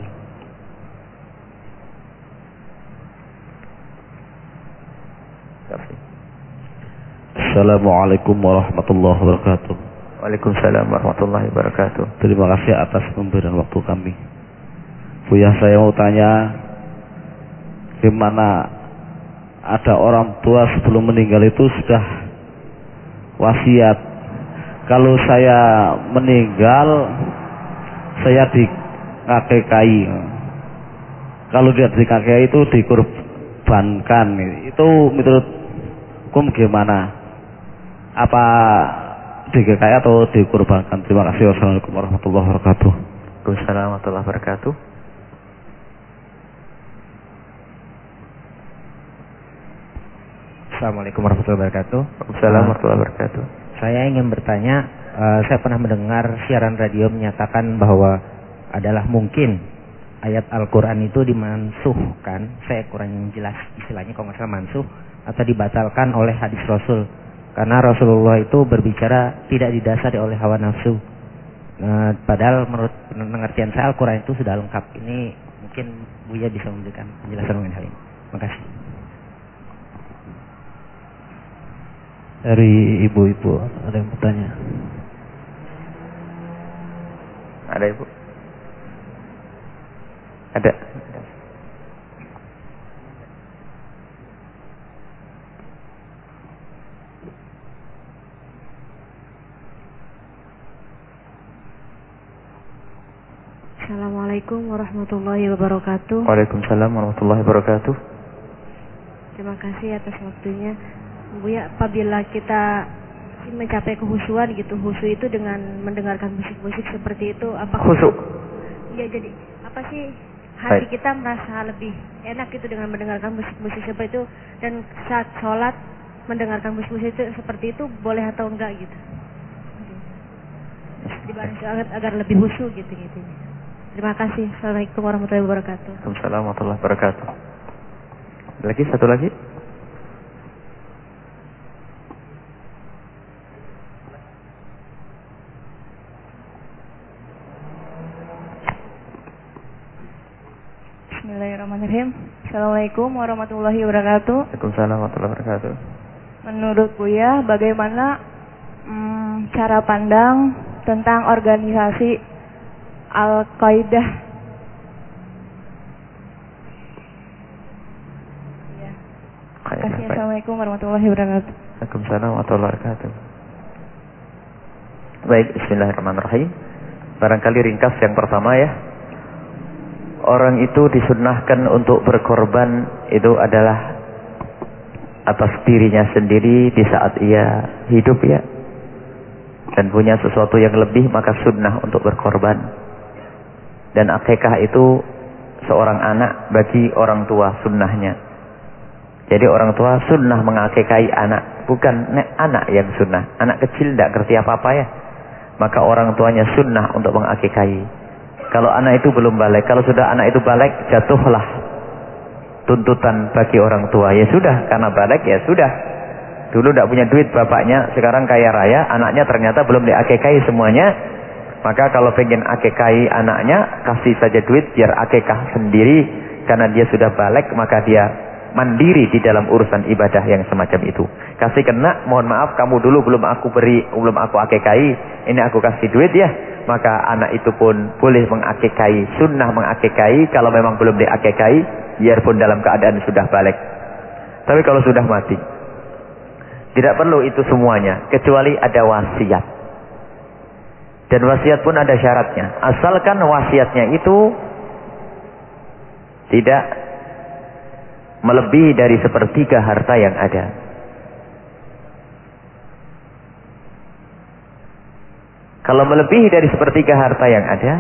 S2: Assalamualaikum warahmatullahi wabarakatuh.
S1: Waalaikumsalam warahmatullahi wabarakatuh.
S2: Terima kasih atas pemberian waktu kami. ya saya mau tanya gimana ada orang tua sebelum meninggal itu sudah wasiat kalau saya meninggal saya di KKI kalau dia di KKI itu dikorbankan itu menurut hukum gimana apa di KKI atau dikorbankan terima kasih wassalamualaikum warahmatullahi wabarakatuh
S1: Waalaikumsalam warahmatullahi wabarakatuh
S3: Assalamualaikum warahmatullahi wabarakatuh.
S1: Assalamualaikum warahmatullahi wabarakatuh.
S3: Saya ingin bertanya, uh, saya pernah mendengar siaran radio menyatakan bahwa adalah mungkin ayat Al-Quran itu dimansuhkan, saya kurang jelas istilahnya kalau nggak salah mansuh, atau dibatalkan oleh hadis Rasul. Karena Rasulullah itu berbicara tidak didasari oleh hawa nafsu. Nah, padahal menurut pengertian saya Al-Quran itu sudah lengkap. Ini mungkin Buya bisa memberikan penjelasan mengenai hal ini. Terima kasih.
S2: dari ibu-ibu ada yang bertanya
S1: ada ibu ada
S4: Assalamualaikum warahmatullahi wabarakatuh.
S1: Waalaikumsalam warahmatullahi wabarakatuh.
S4: Terima kasih atas waktunya. Bu ya, apabila kita mencapai kehusuan gitu, husu itu dengan mendengarkan musik-musik seperti itu apa
S1: Khusu.
S4: Iya, jadi apa sih hati
S1: Baik.
S4: kita merasa lebih enak gitu dengan mendengarkan musik-musik seperti itu dan saat sholat mendengarkan musik-musik itu seperti itu boleh atau enggak gitu. Dibanding agar, agar lebih husu gitu gitu. Terima kasih. Assalamualaikum warahmatullahi wabarakatuh.
S1: Waalaikumsalam warahmatullahi wabarakatuh. Lagi satu lagi?
S5: Bismillahirrahmanirrahim. Assalamualaikum warahmatullahi wabarakatuh.
S1: Waalaikumsalam warahmatullahi wabarakatuh.
S5: Menurut Buya, bagaimana hmm, cara pandang tentang organisasi Ya. Kasih.
S1: baik.
S5: Assalamualaikum warahmatullahi wabarakatuh.
S1: Waalaikumsalam warahmatullahi wabarakatuh. Baik, bismillahirrahmanirrahim. Barangkali ringkas yang pertama ya. Orang itu disunnahkan untuk berkorban itu adalah atas dirinya sendiri di saat ia hidup ya. Dan punya sesuatu yang lebih maka sunnah untuk berkorban. Dan akikah itu seorang anak bagi orang tua sunnahnya. Jadi orang tua sunnah mengakikahi anak, bukan nek anak yang sunnah. Anak kecil tidak ngerti apa-apa ya. Maka orang tuanya sunnah untuk mengakikahi. Kalau anak itu belum balik, kalau sudah anak itu balik, jatuhlah tuntutan bagi orang tua. Ya sudah, karena balik ya sudah. Dulu tidak punya duit bapaknya, sekarang kaya raya, anaknya ternyata belum diakikahi semuanya. Maka kalau pengen akikahi anaknya, kasih saja duit biar akikah sendiri. Karena dia sudah balik, maka dia mandiri di dalam urusan ibadah yang semacam itu. Kasih kena, mohon maaf kamu dulu belum aku beri, belum aku akikahi, ini aku kasih duit ya. Maka anak itu pun boleh mengakikahi, sunnah mengakikahi, kalau memang belum diakikahi, biarpun dalam keadaan sudah balik. Tapi kalau sudah mati, tidak perlu itu semuanya, kecuali ada wasiat. Dan wasiat pun ada syaratnya. Asalkan wasiatnya itu tidak melebihi dari sepertiga harta yang ada. Kalau melebihi dari sepertiga harta yang ada,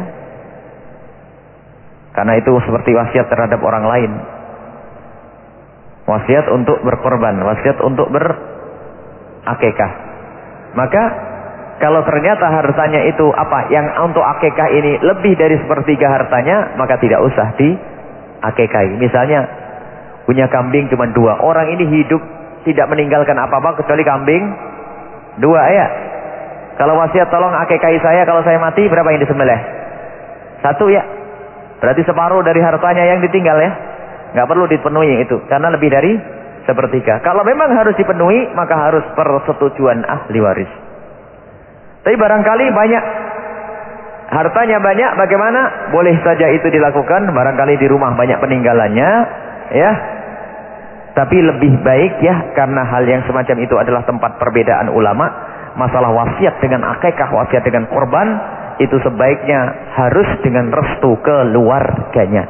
S1: karena itu seperti wasiat terhadap orang lain. Wasiat untuk berkorban, wasiat untuk berakekah. Maka kalau ternyata hartanya itu apa yang untuk akekah ini lebih dari sepertiga hartanya, maka tidak usah di akekahi. Misalnya punya kambing cuma dua, orang ini hidup tidak meninggalkan apa-apa kecuali kambing dua ya. Kalau wasiat tolong akekahi saya kalau saya mati berapa yang disembelih? Satu ya. Berarti separuh dari hartanya yang ditinggal ya. Nggak perlu dipenuhi itu karena lebih dari sepertiga. Kalau memang harus dipenuhi maka harus persetujuan ahli waris. Tapi barangkali banyak hartanya banyak bagaimana? Boleh saja itu dilakukan barangkali di rumah banyak peninggalannya ya. Tapi lebih baik ya karena hal yang semacam itu adalah tempat perbedaan ulama, masalah wasiat dengan akikah, wasiat dengan korban itu sebaiknya harus dengan restu keluarganya.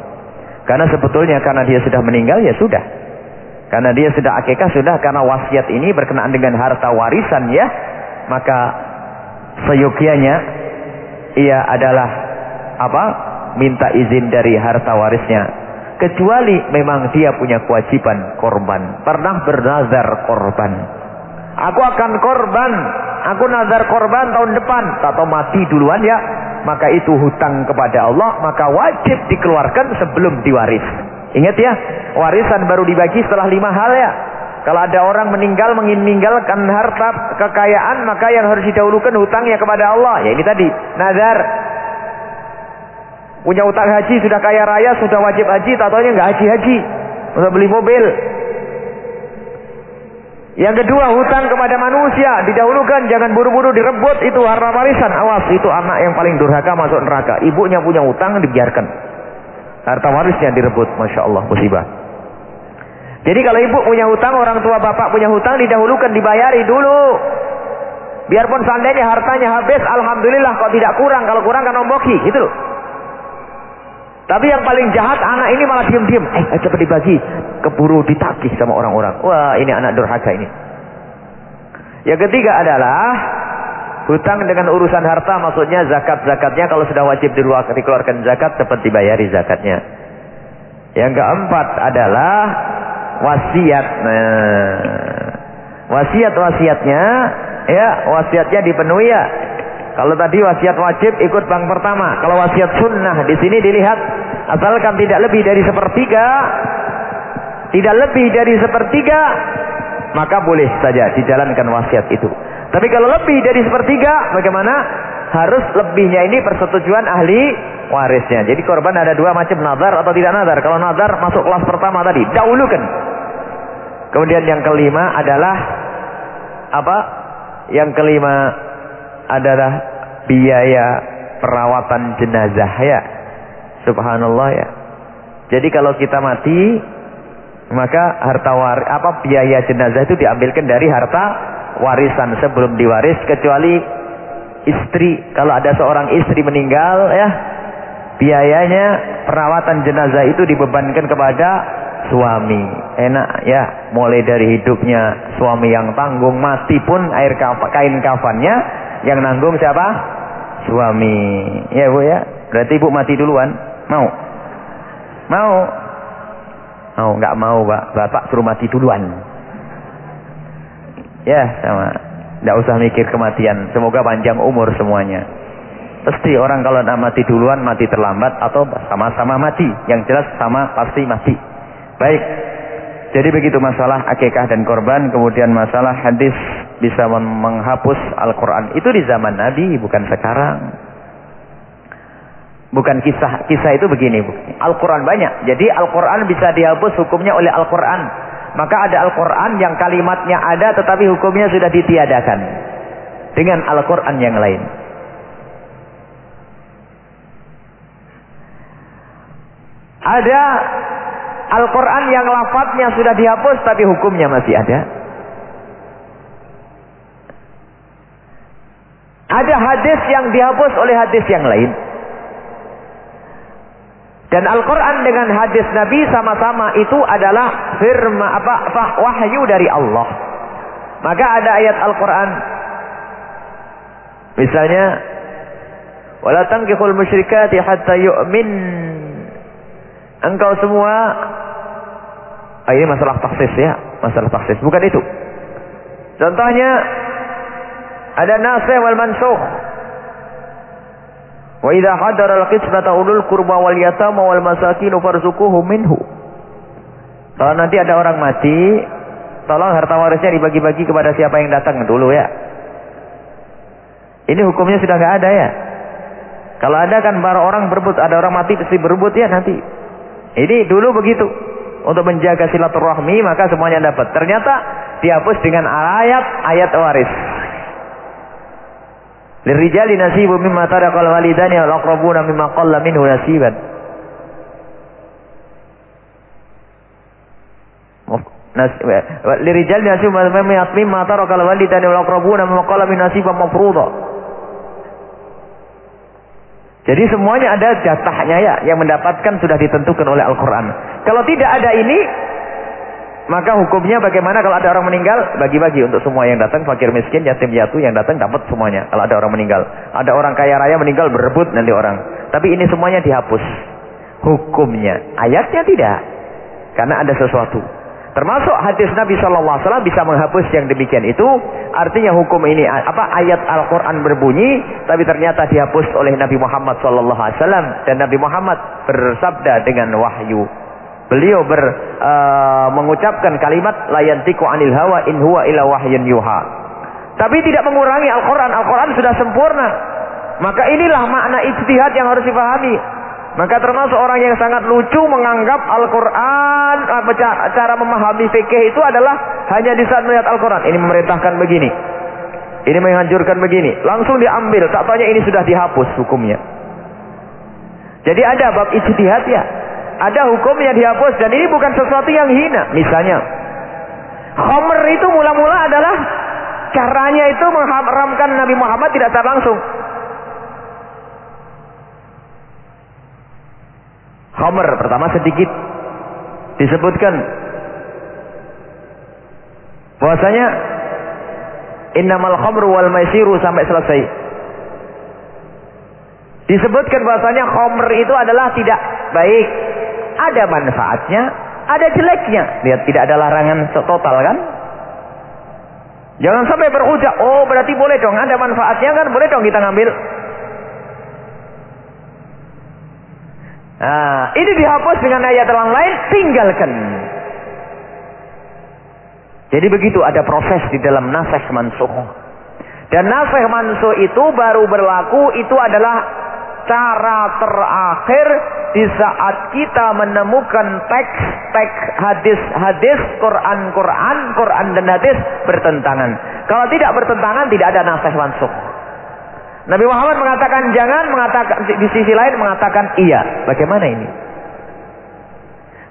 S1: Karena sebetulnya karena dia sudah meninggal ya sudah. Karena dia sudah akikah sudah karena wasiat ini berkenaan dengan harta warisan ya, maka seyogianya ia adalah apa? minta izin dari harta warisnya. Kecuali memang dia punya kewajiban korban. Pernah bernazar korban. Aku akan korban. Aku nazar korban tahun depan. Atau mati duluan ya. Maka itu hutang kepada Allah. Maka wajib dikeluarkan sebelum diwaris. Ingat ya. Warisan baru dibagi setelah lima hal ya. Kalau ada orang meninggal meninggalkan harta kekayaan maka yang harus didahulukan hutangnya kepada Allah. Ya ini tadi nazar. Punya utang haji sudah kaya raya sudah wajib haji, tatonya nggak haji-haji, untuk beli mobil. Yang kedua hutang kepada manusia. Didahulukan jangan buru-buru direbut. Itu harta warisan. Awas itu anak yang paling durhaka masuk neraka. Ibunya punya hutang dibiarkan. Harta warisnya direbut. Masya Allah musibah jadi kalau ibu punya hutang, orang tua bapak punya hutang, didahulukan dibayari dulu. Biarpun seandainya hartanya habis, alhamdulillah kok tidak kurang. Kalau kurang kan omboki, gitu loh. Tapi yang paling jahat anak ini malah diem-diem. Eh, eh cepat dibagi. Keburu ditagih sama orang-orang. Wah, ini anak durhaka ini. Yang ketiga adalah hutang dengan urusan harta maksudnya zakat-zakatnya kalau sudah wajib dikeluarkan zakat cepat dibayari zakatnya. Yang keempat adalah wasiat. Nah, wasiat-wasiatnya ya, wasiatnya dipenuhi ya. Kalau tadi wasiat wajib ikut bank pertama. Kalau wasiat sunnah di sini dilihat asalkan tidak lebih dari sepertiga, tidak lebih dari sepertiga, maka boleh saja dijalankan wasiat itu. Tapi kalau lebih dari sepertiga, bagaimana? Harus lebihnya ini persetujuan ahli warisnya. Jadi korban ada dua macam nazar atau tidak nazar. Kalau nazar masuk kelas pertama tadi, dahulukan. Kemudian yang kelima adalah apa? Yang kelima adalah biaya perawatan jenazah ya. Subhanallah ya. Jadi kalau kita mati maka harta war apa biaya jenazah itu diambilkan dari harta warisan sebelum diwaris kecuali istri kalau ada seorang istri meninggal ya biayanya perawatan jenazah itu dibebankan kepada suami. Enak ya mulai dari hidupnya suami yang tanggung mati pun air kain kafannya yang nanggung siapa? Suami. Ya bu ya. Berarti ibu mati duluan. Mau? Mau? Mau nggak mau pak. Bapak suruh mati duluan. Ya sama nggak usah mikir kematian semoga panjang umur semuanya pasti orang kalau mati duluan mati terlambat atau sama-sama mati yang jelas sama pasti mati Baik. Jadi begitu masalah akikah dan korban, kemudian masalah hadis bisa menghapus Al-Quran. Itu di zaman Nabi, bukan sekarang. Bukan kisah, kisah itu begini. Al-Quran banyak. Jadi Al-Quran bisa dihapus hukumnya oleh Al-Quran. Maka ada Al-Quran yang kalimatnya ada tetapi hukumnya sudah ditiadakan. Dengan Al-Quran yang lain. Ada Al-Quran yang lafadznya sudah dihapus tapi hukumnya masih ada. Ada hadis yang dihapus oleh hadis yang lain. Dan Al-Quran dengan hadis Nabi sama-sama itu adalah firma apa, wahyu dari Allah. Maka ada ayat Al-Quran. Misalnya, wala tankihul musyrikati hatta yu'min engkau semua ah, ini masalah taksis ya masalah taksis bukan itu contohnya ada nasih wal mansukh wa idza hadara al qismata ulul qurba wal yatama wal masakin farzuquhum minhu kalau nanti ada orang mati tolong harta warisnya dibagi-bagi kepada siapa yang datang dulu ya ini hukumnya sudah nggak ada ya kalau ada kan para orang berebut ada orang mati pasti berebut ya nanti ini dulu begitu. Untuk menjaga silaturahmi maka semuanya dapat. Ternyata dihapus dengan ayat-ayat waris. Lirijali nasibu mimma tarakal walidani wal aqrabuna mimma qalla minhu nasiban. Lirijali nasibu mimma tarakal walidani wal aqrabuna mimma qalla min nasiban mafruḍa. Jadi semuanya ada jatahnya ya yang mendapatkan sudah ditentukan oleh Al-Qur'an. Kalau tidak ada ini maka hukumnya bagaimana kalau ada orang meninggal? Bagi-bagi untuk semua yang datang, fakir miskin, yatim piatu yang datang dapat semuanya. Kalau ada orang meninggal. Ada orang kaya raya meninggal berebut nanti orang. Tapi ini semuanya dihapus. Hukumnya. Ayatnya tidak. Karena ada sesuatu. Termasuk hadis Nabi SAW bisa menghapus yang demikian itu. Artinya hukum ini apa ayat Al-Quran berbunyi, tapi ternyata dihapus oleh Nabi Muhammad SAW dan Nabi Muhammad bersabda dengan wahyu. Beliau ber uh, mengucapkan kalimat layantiku anil hawa in huwa ila wahyun yuha. Tapi tidak mengurangi Al-Qur'an. Al-Qur'an sudah sempurna. Maka inilah makna ijtihad yang harus dipahami. Maka termasuk orang yang sangat lucu menganggap Al-Quran, cara memahami fikih itu adalah hanya di saat melihat Al-Quran. Ini memerintahkan begini. Ini menghancurkan begini. Langsung diambil. Tak tanya ini sudah dihapus hukumnya. Jadi ada bab ijtihad ya. Ada hukum yang dihapus dan ini bukan sesuatu yang hina. Misalnya, Khomer itu mula-mula adalah caranya itu mengharamkan Nabi Muhammad tidak secara langsung. Khomer pertama sedikit disebutkan bahwasanya innamal khamru wal maisiru sampai selesai. Disebutkan bahwasanya khomer itu adalah tidak baik ada manfaatnya, ada jeleknya. Lihat tidak ada larangan total kan? Jangan sampai berucap, oh berarti boleh dong, ada manfaatnya kan, boleh dong kita ngambil. Nah, ini dihapus dengan ayat yang lain, tinggalkan. Jadi begitu ada proses di dalam nasih mansuh. Dan nasih mansuh itu baru berlaku itu adalah cara terakhir di saat kita menemukan teks-teks hadis-hadis Quran-Quran, Quran dan hadis bertentangan. Kalau tidak bertentangan tidak ada nasih mansuk. Nabi Muhammad mengatakan jangan, mengatakan di sisi lain mengatakan iya. Bagaimana ini?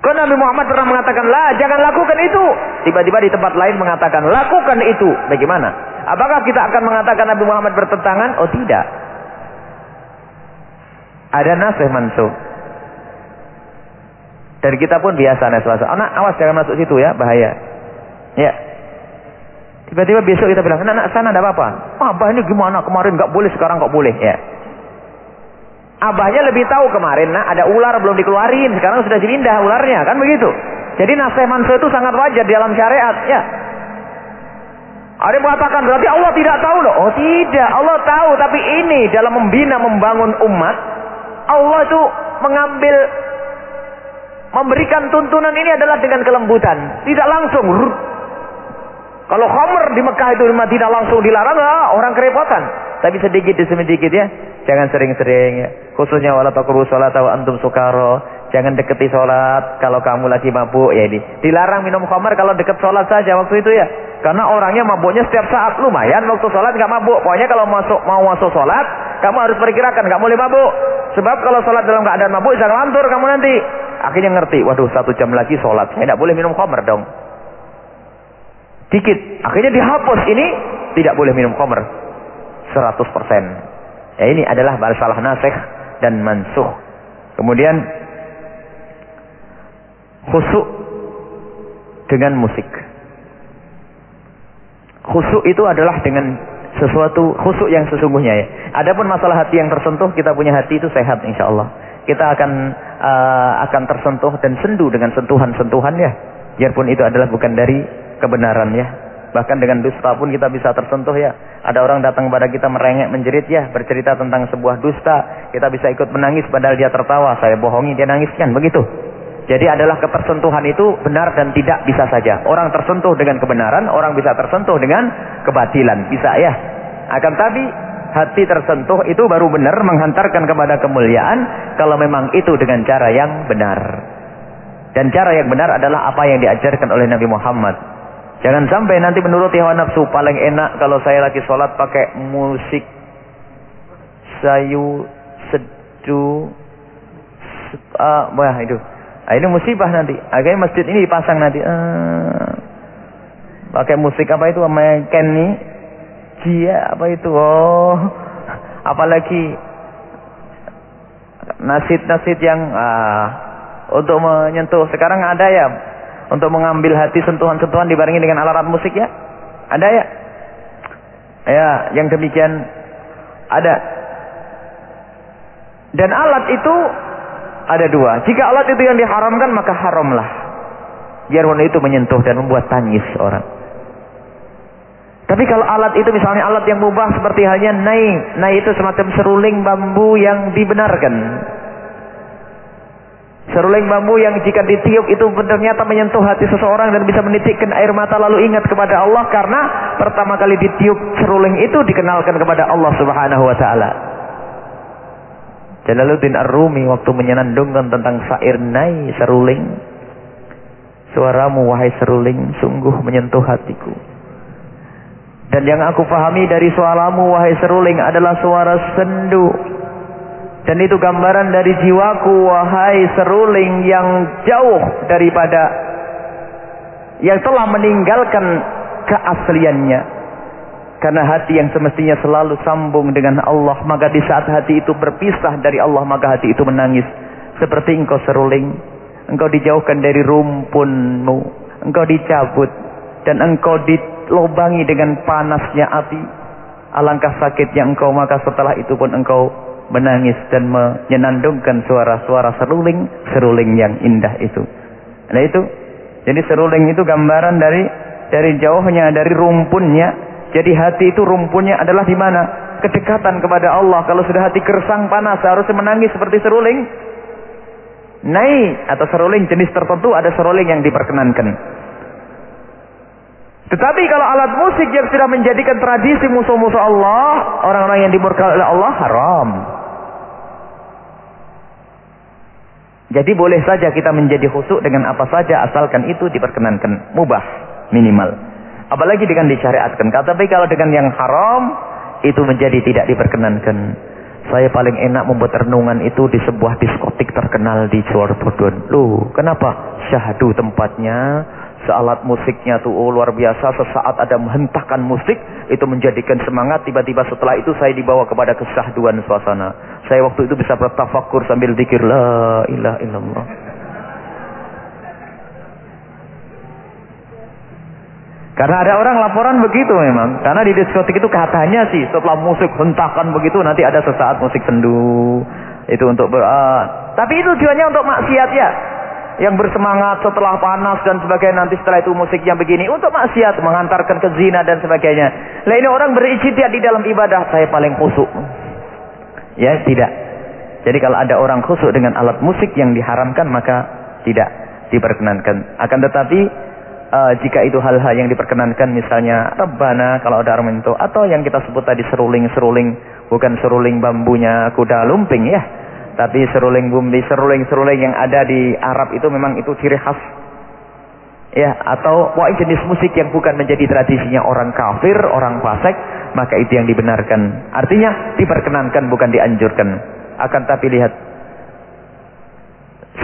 S1: Kalau Nabi Muhammad pernah mengatakan lah, jangan lakukan itu. Tiba-tiba di tempat lain mengatakan lakukan itu. Bagaimana? Apakah kita akan mengatakan Nabi Muhammad bertentangan? Oh tidak. Ada nasih mansuh. Dan kita pun biasa nasih Anak awas jangan masuk situ ya, bahaya. Ya. Tiba-tiba besok kita bilang, anak, anak sana ada apa-apa. Abah ini gimana kemarin nggak boleh sekarang kok boleh ya. Abahnya lebih tahu kemarin, nah ada ular belum dikeluarin, sekarang sudah dipindah ularnya, kan begitu. Jadi nasih mansuh itu sangat wajar di dalam syariat, ya. Ada yang mengatakan berarti Allah tidak tahu loh. Oh tidak, Allah tahu tapi ini dalam membina membangun umat Allah itu mengambil memberikan tuntunan ini adalah dengan kelembutan, tidak langsung. Kalau khamr di Mekah itu tidak langsung dilarang, ah, orang kerepotan. Tapi sedikit demi sedikit ya. Jangan sering-sering ya. Khususnya wala taqru salat wa antum sukaro. Jangan deketi sholat kalau kamu lagi mabuk ya ini. Dilarang minum khamr kalau deket sholat saja waktu itu ya. Karena orangnya mabuknya setiap saat lumayan waktu sholat nggak mabuk. Pokoknya kalau masuk mau masuk sholat kamu harus perkirakan nggak boleh mabuk. Sebab kalau sholat dalam keadaan mabuk jangan lantur kamu nanti. Akhirnya ngerti. Waduh satu jam lagi sholat. Saya tidak boleh minum khamr dong. Dikit. Akhirnya dihapus ini tidak boleh minum khamr. 100%. Ya ini adalah masalah nasikh dan mansuh. Kemudian khusuk dengan musik. Khusuk itu adalah dengan sesuatu khusuk yang sesungguhnya ya. Adapun masalah hati yang tersentuh, kita punya hati itu sehat insya Allah. Kita akan uh, akan tersentuh dan sendu dengan sentuhan-sentuhan ya. Biarpun itu adalah bukan dari kebenaran ya. Bahkan dengan dusta pun kita bisa tersentuh ya. Ada orang datang kepada kita merengek menjerit ya, bercerita tentang sebuah dusta. Kita bisa ikut menangis padahal dia tertawa. Saya bohongi dia nangis kan begitu. Jadi adalah ketersentuhan itu benar dan tidak bisa saja. Orang tersentuh dengan kebenaran, orang bisa tersentuh dengan kebatilan. Bisa ya. Akan tapi hati tersentuh itu baru benar menghantarkan kepada kemuliaan kalau memang itu dengan cara yang benar. Dan cara yang benar adalah apa yang diajarkan oleh Nabi Muhammad. Jangan sampai nanti menuruti hawa nafsu paling enak kalau saya lagi sholat pakai musik sayu sedu uh, wah itu ah, ini musibah nanti. Akhirnya masjid ini dipasang nanti. Uh, pakai musik apa itu? Sama Gia apa itu? Oh. Apalagi nasid-nasid yang uh, untuk menyentuh. Sekarang ada ya untuk mengambil hati sentuhan-sentuhan dibarengi dengan alat musik ya. Ada ya? Ya yang demikian ada. Dan alat itu ada dua. Jika alat itu yang diharamkan maka haramlah. Biarpun itu menyentuh dan membuat tangis orang. Tapi kalau alat itu misalnya alat yang mubah seperti halnya nai, nai itu semacam seruling bambu yang dibenarkan. Seruling bambu yang jika ditiup itu ternyata menyentuh hati seseorang dan bisa menitikkan air mata. Lalu ingat kepada Allah karena pertama kali ditiup seruling itu dikenalkan kepada Allah Subhanahu wa taala. Jalaluddin Ar-Rumi waktu menyenandungkan tentang syair nai seruling Suaramu wahai seruling sungguh menyentuh hatiku. Dan yang aku pahami dari suaramu wahai seruling adalah suara sendu. Dan itu gambaran dari jiwaku wahai seruling yang jauh daripada yang telah meninggalkan keasliannya. Karena hati yang semestinya selalu sambung dengan Allah, maka di saat hati itu berpisah dari Allah, maka hati itu menangis. Seperti engkau seruling, engkau dijauhkan dari rumpunmu, engkau dicabut, dan engkau di lobangi dengan panasnya api. Alangkah sakitnya engkau maka setelah itu pun engkau menangis dan menyenandungkan suara-suara seruling, seruling yang indah itu. Nah itu, jadi seruling itu gambaran dari dari jauhnya, dari rumpunnya. Jadi hati itu rumpunnya adalah di mana? Kedekatan kepada Allah. Kalau sudah hati kersang panas, harusnya menangis seperti seruling. Naik atau seruling jenis tertentu ada seruling yang diperkenankan. Tetapi kalau alat musik yang sudah menjadikan tradisi musuh-musuh Allah, orang-orang yang dimurkai oleh Allah haram. Jadi boleh saja kita menjadi khusuk dengan apa saja asalkan itu diperkenankan, mubah minimal. Apalagi dengan disyariatkan. Tapi kalau dengan yang haram itu menjadi tidak diperkenankan. Saya paling enak membuat renungan itu di sebuah diskotik terkenal di Suartodon. Loh, kenapa? Syahdu tempatnya, Sealat musiknya tuh oh, luar biasa. Sesaat ada menghentakkan musik. Itu menjadikan semangat. Tiba-tiba setelah itu saya dibawa kepada kesahduan suasana. Saya waktu itu bisa bertafakur sambil dikir. La ilaha illallah. Karena ada orang laporan begitu memang. Karena di diskotik itu katanya sih setelah musik hentakan begitu nanti ada sesaat musik sendu. Itu untuk ber... Uh, tapi itu tujuannya untuk maksiat ya yang bersemangat setelah panas dan sebagainya nanti setelah itu musik yang begini untuk maksiat mengantarkan ke zina dan sebagainya. Lah ini orang bericitia di dalam ibadah saya paling khusyuk. Ya, tidak. Jadi kalau ada orang khusyuk dengan alat musik yang diharamkan maka tidak diperkenankan. Akan tetapi uh, jika itu hal-hal yang diperkenankan misalnya rebana kalau ada orang atau yang kita sebut tadi seruling-seruling bukan seruling bambunya kuda lumping ya tapi seruling bumi, seruling-seruling yang ada di Arab itu memang itu ciri khas. Ya, atau wah jenis musik yang bukan menjadi tradisinya orang kafir, orang fasik, maka itu yang dibenarkan. Artinya diperkenankan bukan dianjurkan. Akan tapi lihat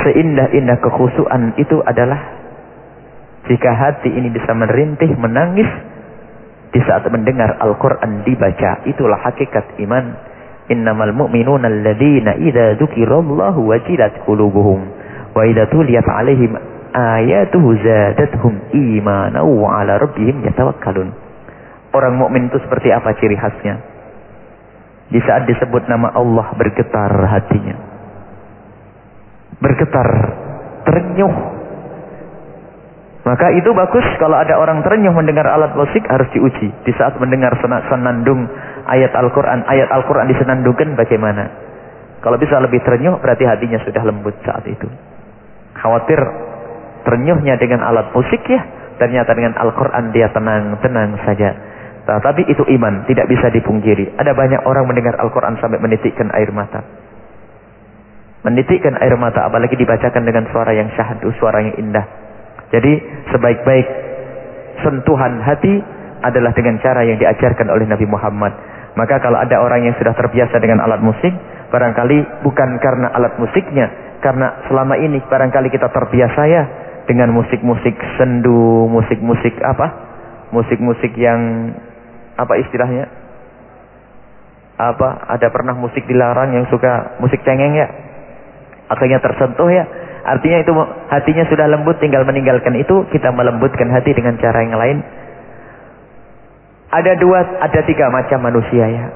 S1: seindah-indah kekhusuan itu adalah jika hati ini bisa merintih, menangis di saat mendengar Al-Quran dibaca. Itulah hakikat iman. Innamal mu'minuna alladhina idza dzukirallahu wajilat qulubuhum wa idza tuliyat alaihim ayatuhu zadatuhum imanan wa ala rabbihim yatawakkalun. Orang mukmin itu seperti apa ciri khasnya? Di saat disebut nama Allah bergetar hatinya. Bergetar terenyuh maka itu bagus kalau ada orang terenyuh mendengar alat musik harus diuji di saat mendengar senandung ayat Al-Quran, ayat Al-Quran disenandungkan bagaimana? Kalau bisa lebih terenyuh, berarti hatinya sudah lembut saat itu. Khawatir terenyuhnya dengan alat musik ya, ternyata dengan Al-Quran dia tenang-tenang saja. Tapi itu iman, tidak bisa dipungkiri. Ada banyak orang mendengar Al-Quran sampai menitikkan air mata. Menitikkan air mata, apalagi dibacakan dengan suara yang syahdu, suara yang indah. Jadi sebaik-baik sentuhan hati adalah dengan cara yang diajarkan oleh Nabi Muhammad Maka kalau ada orang yang sudah terbiasa dengan alat musik, barangkali bukan karena alat musiknya, karena selama ini barangkali kita terbiasa ya dengan musik-musik sendu, musik-musik apa? Musik-musik yang apa istilahnya? Apa? Ada pernah musik dilarang yang suka musik cengeng ya? Akhirnya tersentuh ya. Artinya itu hatinya sudah lembut tinggal meninggalkan itu kita melembutkan hati dengan cara yang lain ada dua, ada tiga macam manusia ya.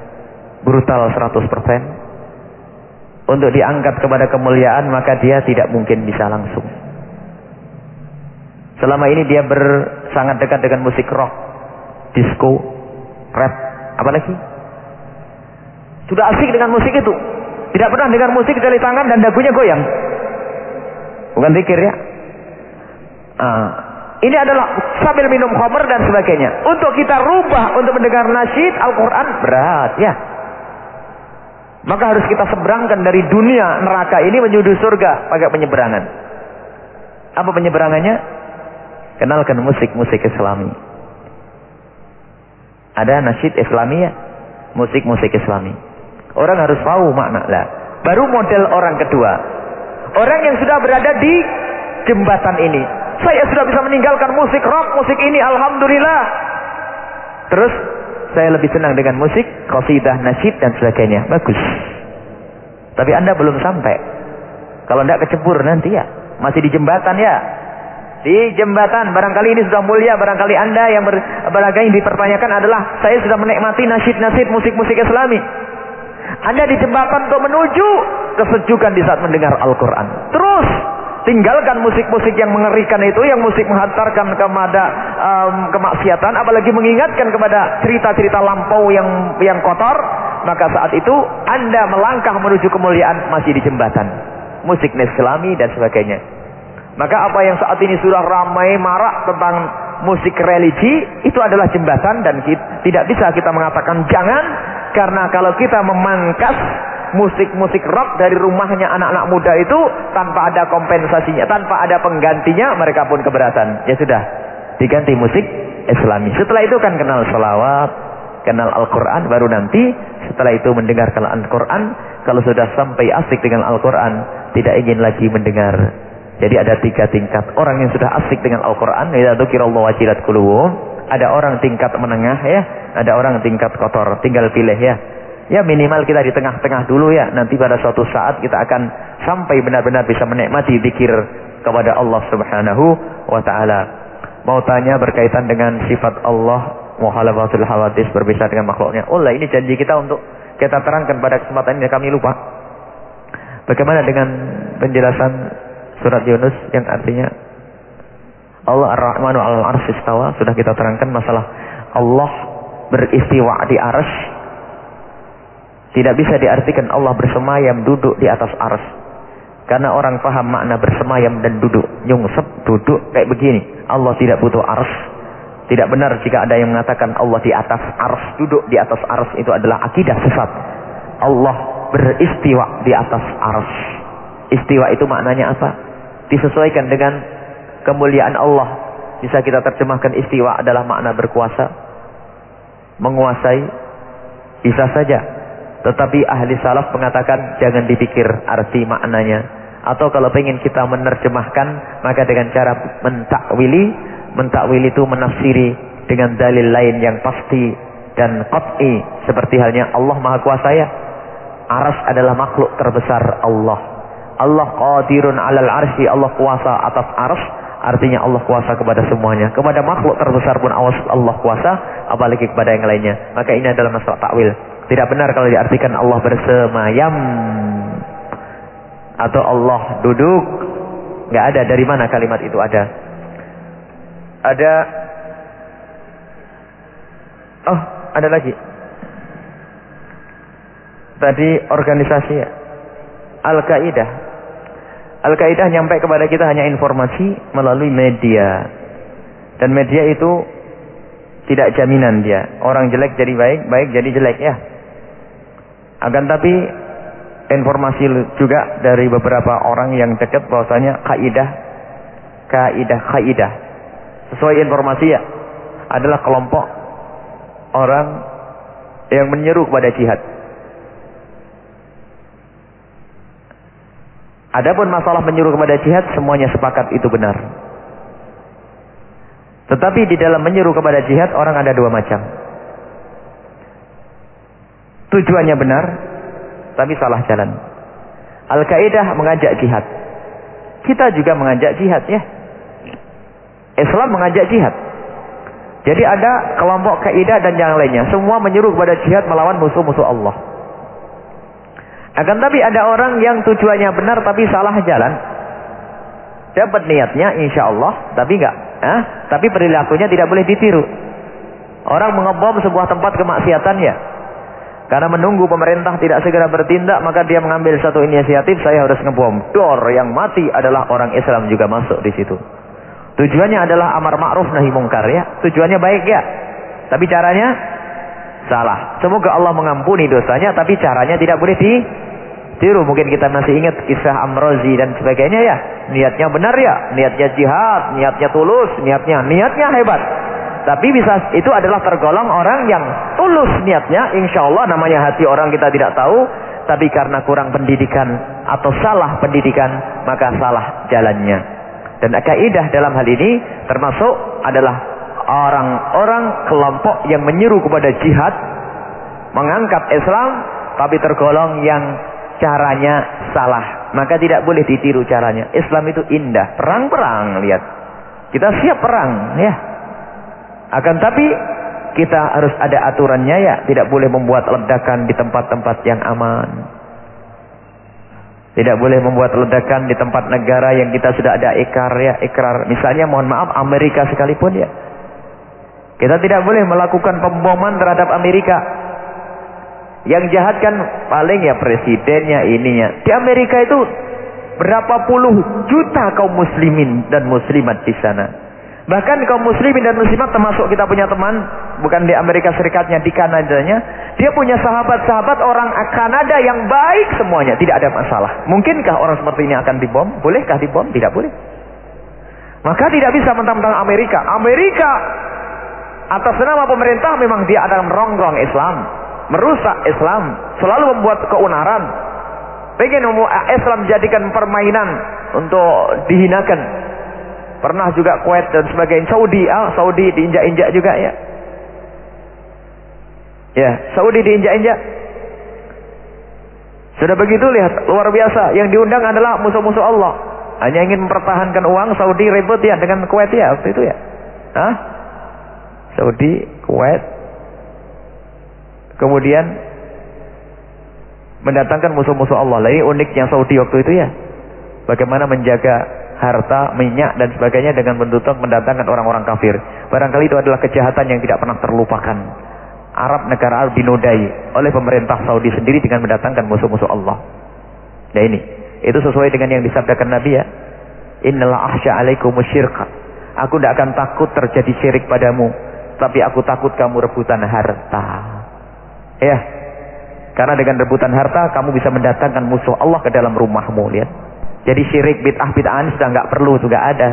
S1: Brutal 100%. Untuk diangkat kepada kemuliaan maka dia tidak mungkin bisa langsung. Selama ini dia bersangat dekat dengan musik rock, disco, rap, apalagi? Sudah asik dengan musik itu. Tidak pernah dengar musik dari tangan dan dagunya goyang. Bukan pikir ya. Ah, ini adalah sambil minum khamr dan sebagainya. Untuk kita rubah untuk mendengar nasyid Al-Quran berat ya. Maka harus kita seberangkan dari dunia neraka ini menuju surga pakai penyeberangan. Apa penyeberangannya? Kenalkan musik-musik Islami. Ada nasyid Islami ya, musik-musik Islami. Orang harus tahu makna lah. Baru model orang kedua. Orang yang sudah berada di jembatan ini saya sudah bisa meninggalkan musik rock, musik ini, alhamdulillah. Terus saya lebih senang dengan musik, qasidah, nasyid dan sebagainya. Bagus. Tapi Anda belum sampai. Kalau tidak kecebur nanti ya. Masih di jembatan ya. Di jembatan. Barangkali ini sudah mulia. Barangkali Anda yang ber, barangkali yang dipertanyakan adalah saya sudah menikmati nasyid-nasyid musik-musik islami. Anda di jembatan untuk menuju kesejukan di saat mendengar Al-Quran. Terus Tinggalkan musik-musik yang mengerikan itu, yang musik menghantarkan kepada um, kemaksiatan, apalagi mengingatkan kepada cerita-cerita lampau yang yang kotor, maka saat itu Anda melangkah menuju kemuliaan masih di jembatan. Musik Islami dan sebagainya. Maka apa yang saat ini sudah ramai marak tentang musik religi itu adalah jembatan dan kita, tidak bisa kita mengatakan jangan karena kalau kita memangkas musik-musik rock dari rumahnya anak-anak muda itu tanpa ada kompensasinya, tanpa ada penggantinya, mereka pun keberatan. Ya sudah, diganti musik Islami. Setelah itu kan kenal salawat, kenal Al-Quran, baru nanti setelah itu mendengarkan Al-Quran. Kalau sudah sampai asik dengan Al-Quran, tidak ingin lagi mendengar. Jadi ada tiga tingkat. Orang yang sudah asik dengan Al-Quran, ya Allah wajilat. Ada orang tingkat menengah ya, ada orang tingkat kotor. Tinggal pilih ya. Ya minimal kita di tengah-tengah dulu ya. Nanti pada suatu saat kita akan sampai benar-benar bisa menikmati zikir kepada Allah Subhanahu wa taala. Mau tanya berkaitan dengan sifat Allah muhalafatul hawadis berbisa dengan makhluknya. Oh ini janji kita untuk kita terangkan pada kesempatan ini kami lupa. Bagaimana dengan penjelasan surat Yunus yang artinya Allah Ar-Rahmanu al-Arsh sudah kita terangkan masalah Allah beristiwa di arsy tidak bisa diartikan Allah bersemayam duduk di atas ars. Karena orang paham makna bersemayam dan duduk. Nyungsep, duduk kayak begini. Allah tidak butuh ars. Tidak benar jika ada yang mengatakan Allah di atas ars. Duduk di atas ars itu adalah akidah sesat. Allah beristiwa di atas ars. Istiwa itu maknanya apa? Disesuaikan dengan kemuliaan Allah. Bisa kita terjemahkan istiwa adalah makna berkuasa. Menguasai. Bisa saja tetapi ahli salaf mengatakan jangan dipikir arti maknanya. Atau kalau ingin kita menerjemahkan, maka dengan cara mentakwili, mentakwili itu menafsiri dengan dalil lain yang pasti dan qat'i. Seperti halnya Allah Maha Kuasa ya. Aras adalah makhluk terbesar Allah. Allah qadirun alal arsi, Allah kuasa atas aras. Artinya Allah kuasa kepada semuanya. Kepada makhluk terbesar pun Allah kuasa, apalagi kepada yang lainnya. Maka ini adalah masalah takwil. Tidak benar kalau diartikan Allah bersemayam atau Allah duduk. Nggak ada dari mana kalimat itu ada. Ada Oh, ada lagi. Tadi organisasi Al-Qaeda. Al-Qaeda nyampe kepada kita hanya informasi melalui media. Dan media itu tidak jaminan dia. Orang jelek jadi baik, baik jadi jelek ya. Akan tapi informasi juga dari beberapa orang yang dekat bahwasanya kaidah kaidah kaidah sesuai informasi ya adalah kelompok orang yang menyeru kepada jihad. Adapun masalah menyeru kepada jihad semuanya sepakat itu benar. Tetapi di dalam menyeru kepada jihad orang ada dua macam. Tujuannya benar, tapi salah jalan. Al-Qaeda mengajak jihad. Kita juga mengajak jihad ya. Islam mengajak jihad. Jadi ada kelompok kaidah dan yang lainnya. Semua menyuruh kepada jihad melawan musuh-musuh Allah. Akan tapi ada orang yang tujuannya benar tapi salah jalan. Dapat niatnya insya Allah, tapi enggak. Eh? Tapi perilakunya tidak boleh ditiru. Orang mengebom sebuah tempat kemaksiatan ya. Karena menunggu pemerintah tidak segera bertindak, maka dia mengambil satu inisiatif, saya harus ngebom. Dor yang mati adalah orang Islam juga masuk di situ. Tujuannya adalah amar ma'ruf nahi mungkar ya. Tujuannya baik ya. Tapi caranya salah. Semoga Allah mengampuni dosanya tapi caranya tidak boleh ditiru. Mungkin kita masih ingat kisah Amrozi dan sebagainya ya. Niatnya benar ya, niatnya jihad, niatnya tulus, niatnya niatnya hebat. Tapi bisa itu adalah tergolong orang yang tulus niatnya, insya Allah namanya hati orang kita tidak tahu, tapi karena kurang pendidikan atau salah pendidikan, maka salah jalannya. Dan kaidah dalam hal ini termasuk adalah orang-orang kelompok yang menyeru kepada jihad, mengangkat Islam, tapi tergolong yang caranya salah. Maka tidak boleh ditiru caranya. Islam itu indah. Perang-perang, lihat. Kita siap perang, ya. Akan tapi kita harus ada aturannya ya. Tidak boleh membuat ledakan di tempat-tempat yang aman. Tidak boleh membuat ledakan di tempat negara yang kita sudah ada ikrar ya, ikrar. Misalnya mohon maaf Amerika sekalipun ya. Kita tidak boleh melakukan pemboman terhadap Amerika. Yang jahat kan paling ya presidennya ininya. Di Amerika itu berapa puluh juta kaum muslimin dan muslimat di sana. Bahkan kaum muslimin dan muslimat termasuk kita punya teman, bukan di Amerika Serikatnya, di Kanadanya, dia punya sahabat-sahabat orang Kanada yang baik semuanya, tidak ada masalah. Mungkinkah orang seperti ini akan dibom? Bolehkah dibom? Tidak boleh. Maka tidak bisa mentang-mentang Amerika. Amerika atas nama pemerintah memang dia adalah merongrong Islam, merusak Islam, selalu membuat keunaran. Pengen Islam jadikan permainan untuk dihinakan. Pernah juga Kuwait dan sebagainya. Saudi, ah, Saudi diinjak-injak juga ya. Ya, Saudi diinjak-injak. Sudah begitu lihat, luar biasa. Yang diundang adalah musuh-musuh Allah. Hanya ingin mempertahankan uang, Saudi ribut ya dengan Kuwait ya waktu itu ya. Hah? Saudi, Kuwait. Kemudian mendatangkan musuh-musuh Allah. Lah ini uniknya Saudi waktu itu ya. Bagaimana menjaga harta, minyak dan sebagainya dengan mendatangkan orang-orang kafir. Barangkali itu adalah kejahatan yang tidak pernah terlupakan. Arab negara Arab dinodai oleh pemerintah Saudi sendiri dengan mendatangkan musuh-musuh Allah. Nah ini, itu sesuai dengan yang disabdakan Nabi ya. Innallah ahsya alaikum syirka. Aku tidak akan takut terjadi syirik padamu, tapi aku takut kamu rebutan harta. Ya. Karena dengan rebutan harta kamu bisa mendatangkan musuh Allah ke dalam rumahmu, lihat. Jadi syirik bid'ah bid'ahan sudah nggak perlu juga ada.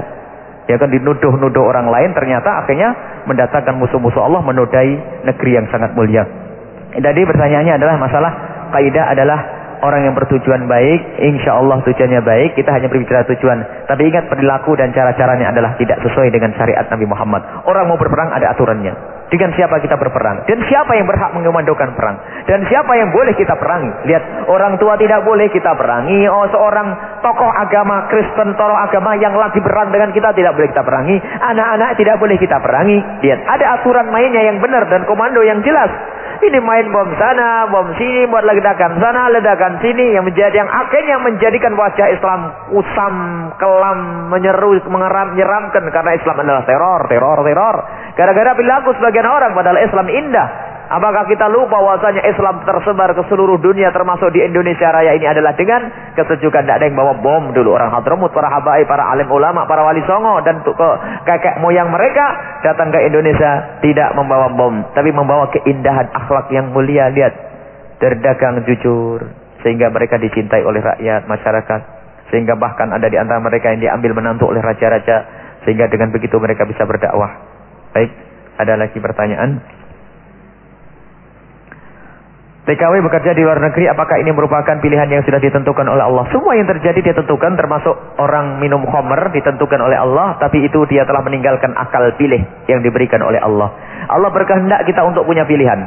S1: Ya kan dinuduh-nuduh orang lain ternyata akhirnya mendatangkan musuh-musuh Allah menodai negeri yang sangat mulia. Jadi pertanyaannya adalah masalah kaidah adalah orang yang bertujuan baik, insya Allah tujuannya baik, kita hanya berbicara tujuan. Tapi ingat perilaku dan cara-caranya adalah tidak sesuai dengan syariat Nabi Muhammad. Orang mau berperang ada aturannya. Dengan siapa kita berperang? Dan siapa yang berhak mengomandokan perang? Dan siapa yang boleh kita perangi? Lihat, orang tua tidak boleh kita perangi. Oh, seorang tokoh agama Kristen, tokoh agama yang lagi berang dengan kita tidak boleh kita perangi. Anak-anak tidak boleh kita perangi. Lihat, ada aturan mainnya yang benar dan komando yang jelas. Ini main bom sana, bom sini, buat ledakan sana, ledakan sini yang menjadi yang akhirnya menjadikan wajah Islam usam, kelam, menyeru, mengeram, menyeramkan karena Islam adalah teror, teror, teror. Gara-gara perilaku sebagian orang padahal Islam indah. Apakah kita lupa bahwasanya Islam tersebar ke seluruh dunia termasuk di Indonesia Raya ini adalah dengan kesejukan. Tidak ada yang bawa bom dulu. Orang Hadramut, para habai, para alim ulama, para wali songo. Dan ke kakek moyang mereka datang ke Indonesia tidak membawa bom. Tapi membawa keindahan akhlak yang mulia. Lihat. Berdagang jujur. Sehingga mereka dicintai oleh rakyat, masyarakat. Sehingga bahkan ada di antara mereka yang diambil menantu oleh raja-raja. Sehingga dengan begitu mereka bisa berdakwah. Baik, ada lagi pertanyaan? TKW bekerja di luar negeri, apakah ini merupakan pilihan yang sudah ditentukan oleh Allah? Semua yang terjadi ditentukan, termasuk orang minum khamr ditentukan oleh Allah, tapi itu dia telah meninggalkan akal pilih yang diberikan oleh Allah. Allah berkehendak kita untuk punya pilihan.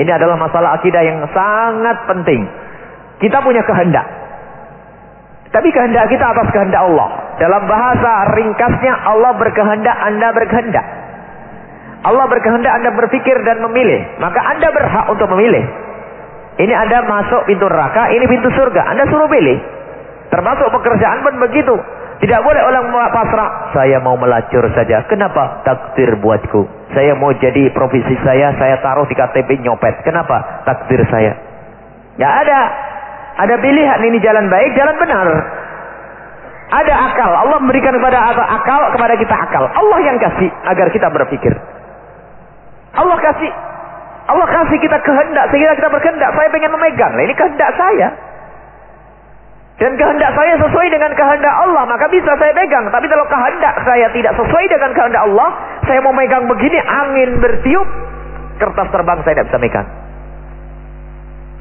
S1: Ini adalah masalah akidah yang sangat penting. Kita punya kehendak. Tapi kehendak kita atas kehendak Allah. Dalam bahasa ringkasnya Allah berkehendak, Anda berkehendak. Allah berkehendak Anda berpikir dan memilih. Maka Anda berhak untuk memilih. Ini Anda masuk pintu neraka, ini pintu surga. Anda suruh pilih. Termasuk pekerjaan pun begitu. Tidak boleh orang pasrah. Saya mau melacur saja. Kenapa? Takdir buatku. Saya mau jadi profesi saya, saya taruh di KTP nyopet. Kenapa? Takdir saya. Ya ada. Ada pilihan ini jalan baik, jalan benar. Ada akal. Allah memberikan kepada akal, kepada kita akal. Allah yang kasih agar kita berpikir. Allah kasih Allah kasih kita kehendak sehingga kita berkehendak. Saya pengen memegang. Nah, ini kehendak saya. Dan kehendak saya sesuai dengan kehendak Allah, maka bisa saya pegang. Tapi kalau kehendak saya tidak sesuai dengan kehendak Allah, saya mau megang begini, angin bertiup, kertas terbang saya tidak bisa megang.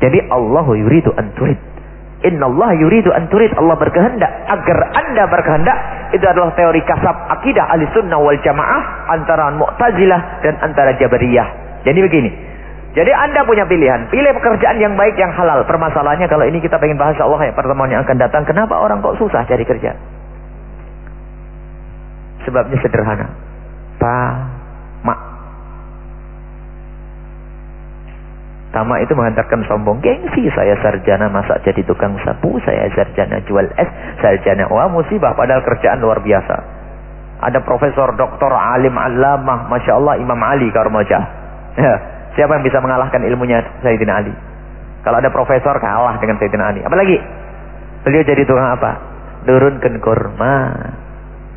S1: Jadi Allah yuridu anturid. Inna Allah yuridu anturid. Allah berkehendak agar anda berkehendak. Itu adalah teori kasab akidah ahli sunnah wal jamaah antara mu'tazilah dan antara jabariyah. Jadi begini. Jadi anda punya pilihan. Pilih pekerjaan yang baik, yang halal. Permasalahannya kalau ini kita pengen bahas Allah ya pertemuan yang akan datang. Kenapa orang kok susah cari kerja? Sebabnya sederhana. Tamak. Tamak itu menghantarkan sombong. Gengsi saya sarjana masa jadi tukang sapu. Saya sarjana jual es. Sarjana wah musibah. Padahal kerjaan luar biasa. Ada profesor, doktor, alim, alamah. Masya Allah Imam Ali Karmojah. Siapa yang bisa mengalahkan ilmunya Sayyidina Ali? Kalau ada profesor kalah dengan Sayyidina Ali. Apalagi? Beliau jadi tukang apa? Turunkan kurma.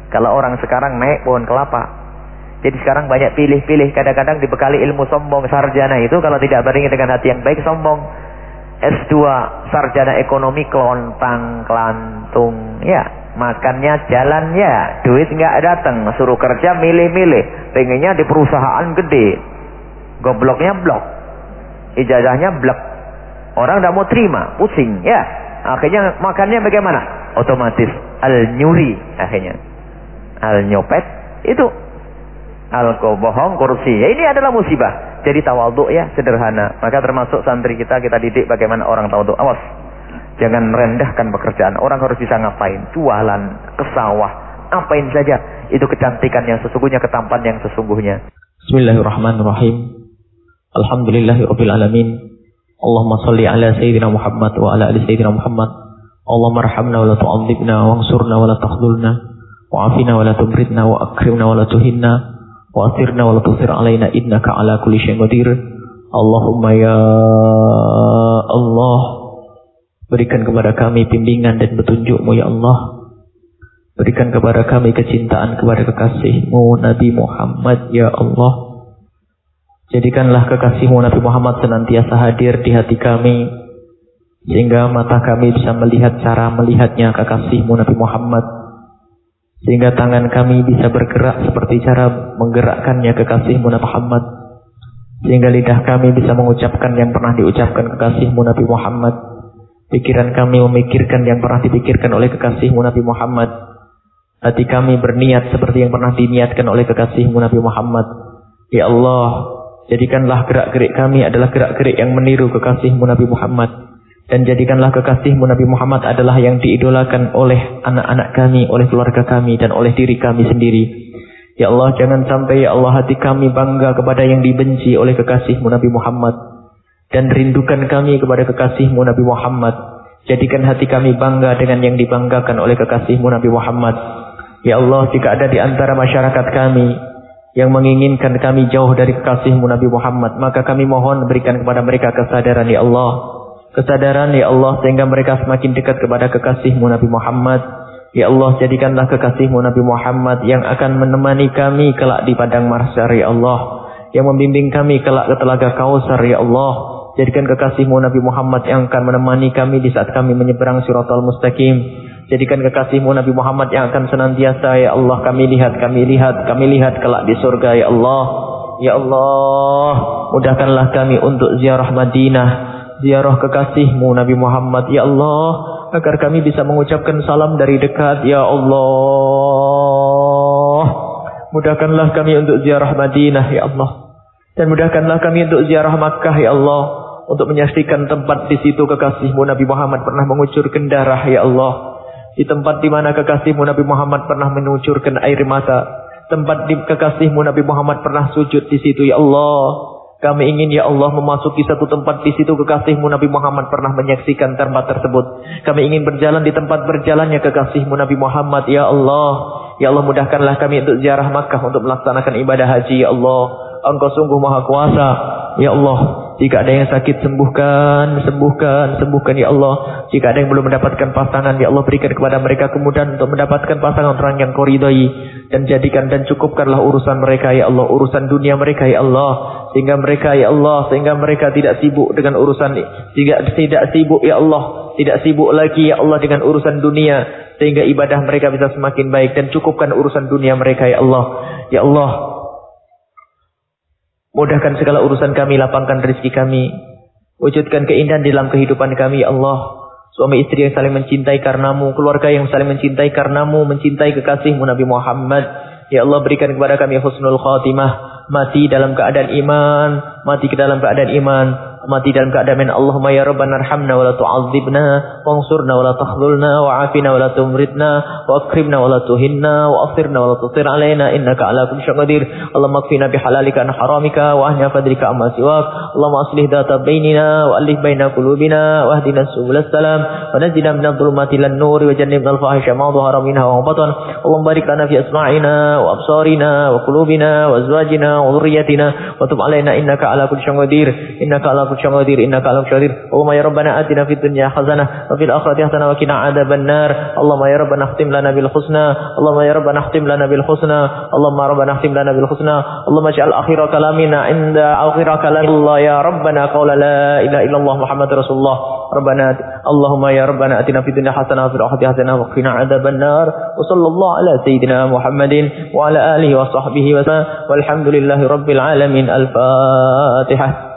S1: Kalau orang sekarang naik pohon kelapa. Jadi sekarang banyak pilih-pilih. Kadang-kadang dibekali ilmu sombong. Sarjana itu kalau tidak beringat dengan hati yang baik sombong. S2 sarjana ekonomi kelontang kelantung ya makannya jalan ya duit nggak datang suruh kerja milih-milih pengennya di perusahaan gede Gobloknya blok. Ijazahnya blok. Orang tidak mau terima, pusing, ya. Akhirnya makannya bagaimana? Otomatis al nyuri akhirnya. Al nyopet itu al bohong korupsi. Ya, ini adalah musibah. Jadi tawaduk ya sederhana. Maka termasuk santri kita kita didik bagaimana orang tawaduk. Awas. Jangan merendahkan pekerjaan. Orang harus bisa ngapain? Jualan, ke sawah, apain saja. Itu kecantikan yang sesungguhnya, ketampan yang sesungguhnya.
S6: Bismillahirrahmanirrahim. Alhamdulillahi Rabbil Alamin. Allahumma salli ala Sayyidina Muhammad wa ala ali Sayyidina Muhammad. Allahumma rahamna wa la tu'adzibna wa ansurna wa la takhdulna wa afina wa la tumritna wa akrimna wa la tuhinna wa asirna wa la tusir alaina innaka ala kulli syai'in qadir. Allahumma ya Allah berikan kepada kami bimbingan dan petunjukmu ya Allah. Berikan kepada kami kecintaan kepada kekasihmu Nabi Muhammad ya Allah. Jadikanlah kekasihmu Nabi Muhammad senantiasa hadir di hati kami. Sehingga mata kami bisa melihat cara melihatnya kekasihmu Nabi Muhammad. Sehingga tangan kami bisa bergerak seperti cara menggerakkannya kekasihmu Nabi Muhammad. Sehingga lidah kami bisa mengucapkan yang pernah diucapkan kekasihmu Nabi Muhammad. Pikiran kami memikirkan yang pernah dipikirkan oleh kekasihmu Nabi Muhammad. Hati kami berniat seperti yang pernah diniatkan oleh kekasihmu Nabi Muhammad. Ya Allah, Jadikanlah gerak-gerik kami adalah gerak-gerik yang meniru kekasihmu Nabi Muhammad. Dan jadikanlah kekasihmu Nabi Muhammad adalah yang diidolakan oleh anak-anak kami, oleh keluarga kami, dan oleh diri kami sendiri. Ya Allah, jangan sampai ya Allah hati kami bangga kepada yang dibenci oleh kekasihmu Nabi Muhammad. Dan rindukan kami kepada kekasihmu Nabi Muhammad. Jadikan hati kami bangga dengan yang dibanggakan oleh kekasihmu Nabi Muhammad. Ya Allah, jika ada di antara masyarakat kami yang menginginkan kami jauh dari kekasihmu Nabi Muhammad. Maka kami mohon berikan kepada mereka kesadaran ya Allah. Kesadaran ya Allah sehingga mereka semakin dekat kepada kekasihmu Nabi Muhammad. Ya Allah jadikanlah kekasihmu Nabi Muhammad yang akan menemani kami kelak di padang mahsyar ya Allah. Yang membimbing kami kelak ke telaga kausar ya Allah. Jadikan kekasihmu Nabi Muhammad yang akan menemani kami di saat kami menyeberang suratul mustaqim. Jadikan kekasihmu Nabi Muhammad yang akan senantiasa ya Allah kami lihat, kami lihat, kami lihat kelak di surga ya Allah. Ya Allah, mudahkanlah kami untuk ziarah Madinah.
S1: ziarah kekasihmu Nabi Muhammad ya Allah agar kami bisa mengucapkan salam dari dekat ya Allah mudahkanlah kami untuk ziarah Madinah ya Allah dan mudahkanlah kami untuk ziarah Makkah ya Allah untuk menyaksikan tempat di situ kekasihmu Nabi Muhammad pernah mengucurkan darah ya Allah di tempat di mana kekasihmu Nabi Muhammad pernah mengucurkan air mata tempat di kekasihmu Nabi Muhammad pernah sujud di situ ya Allah kami ingin ya Allah memasuki satu tempat di situ kekasihmu Nabi Muhammad pernah menyaksikan tempat tersebut. Kami ingin berjalan di tempat berjalannya kekasihmu Nabi Muhammad. Ya Allah. Ya Allah mudahkanlah kami untuk ziarah Makkah untuk melaksanakan ibadah haji. Ya Allah. Engkau sungguh maha kuasa. Ya Allah. Jika ada yang sakit sembuhkan, sembuhkan, sembuhkan ya Allah. Jika ada yang belum mendapatkan pasangan ya Allah berikan kepada mereka kemudahan untuk mendapatkan pasangan orang yang kau ridhai dan jadikan dan cukupkanlah urusan mereka ya Allah, urusan dunia mereka ya Allah sehingga mereka ya Allah sehingga mereka tidak sibuk dengan urusan tidak tidak sibuk ya Allah, tidak sibuk lagi ya Allah dengan urusan dunia sehingga ibadah mereka bisa semakin baik dan cukupkan urusan dunia mereka ya Allah. Ya Allah, Mudahkan segala urusan kami, lapangkan rezeki kami. Wujudkan keindahan dalam kehidupan kami, ya Allah. Suami istri yang saling mencintai karenamu, keluarga yang saling mencintai karenamu, mencintai kekasihmu Nabi Muhammad. Ya Allah berikan kepada kami husnul khatimah, mati dalam keadaan iman, mati ke dalam keadaan iman, mati dalam keadaan Allahumma ya Rabbana arhamna wa la tu'adzibna wansurna wa la takhdhulna wa afina wa la tumritna wa akrimna wa la tuhinna wa asirna wa la tusir alaina innaka ala kulli syai'in qadir Allahumma kfina bihalalika an haramika wa ahna fadlika amma siwak Allahumma aslih data bainina wa alif baina qulubina wa ahdina subul salam wa najina min adh-dhulumati lan nur wa jannibna al-fahisha ma dhahara minha wa batan Allahumma barik lana fi asma'ina wa absarina wa qulubina wa azwajina wa dhurriyyatina wa tub alaina innaka ala kulli syai'in qadir innaka ala شيء قدير إنك على قدير اللهم يا ربنا آتنا في الدنيا حسنة وفي الآخرة حسنة وقنا عذاب النار اللهم يا ربنا اختم لنا بالحسنى اللهم يا ربنا اختم لنا بالحسنى اللهم ربنا اختم لنا بالحسنى اللهم اجعل آخر كلامنا عند آخر كلام الله يا ربنا قول لا إله إلا الله محمد رسول الله ربنا اللهم يا ربنا آتنا في الدنيا حسنة وفي الآخرة حسنة وقنا عذاب النار وصلى الله على سيدنا محمد وعلى آله وصحبه وسلم والحمد لله رب العالمين الفاتحة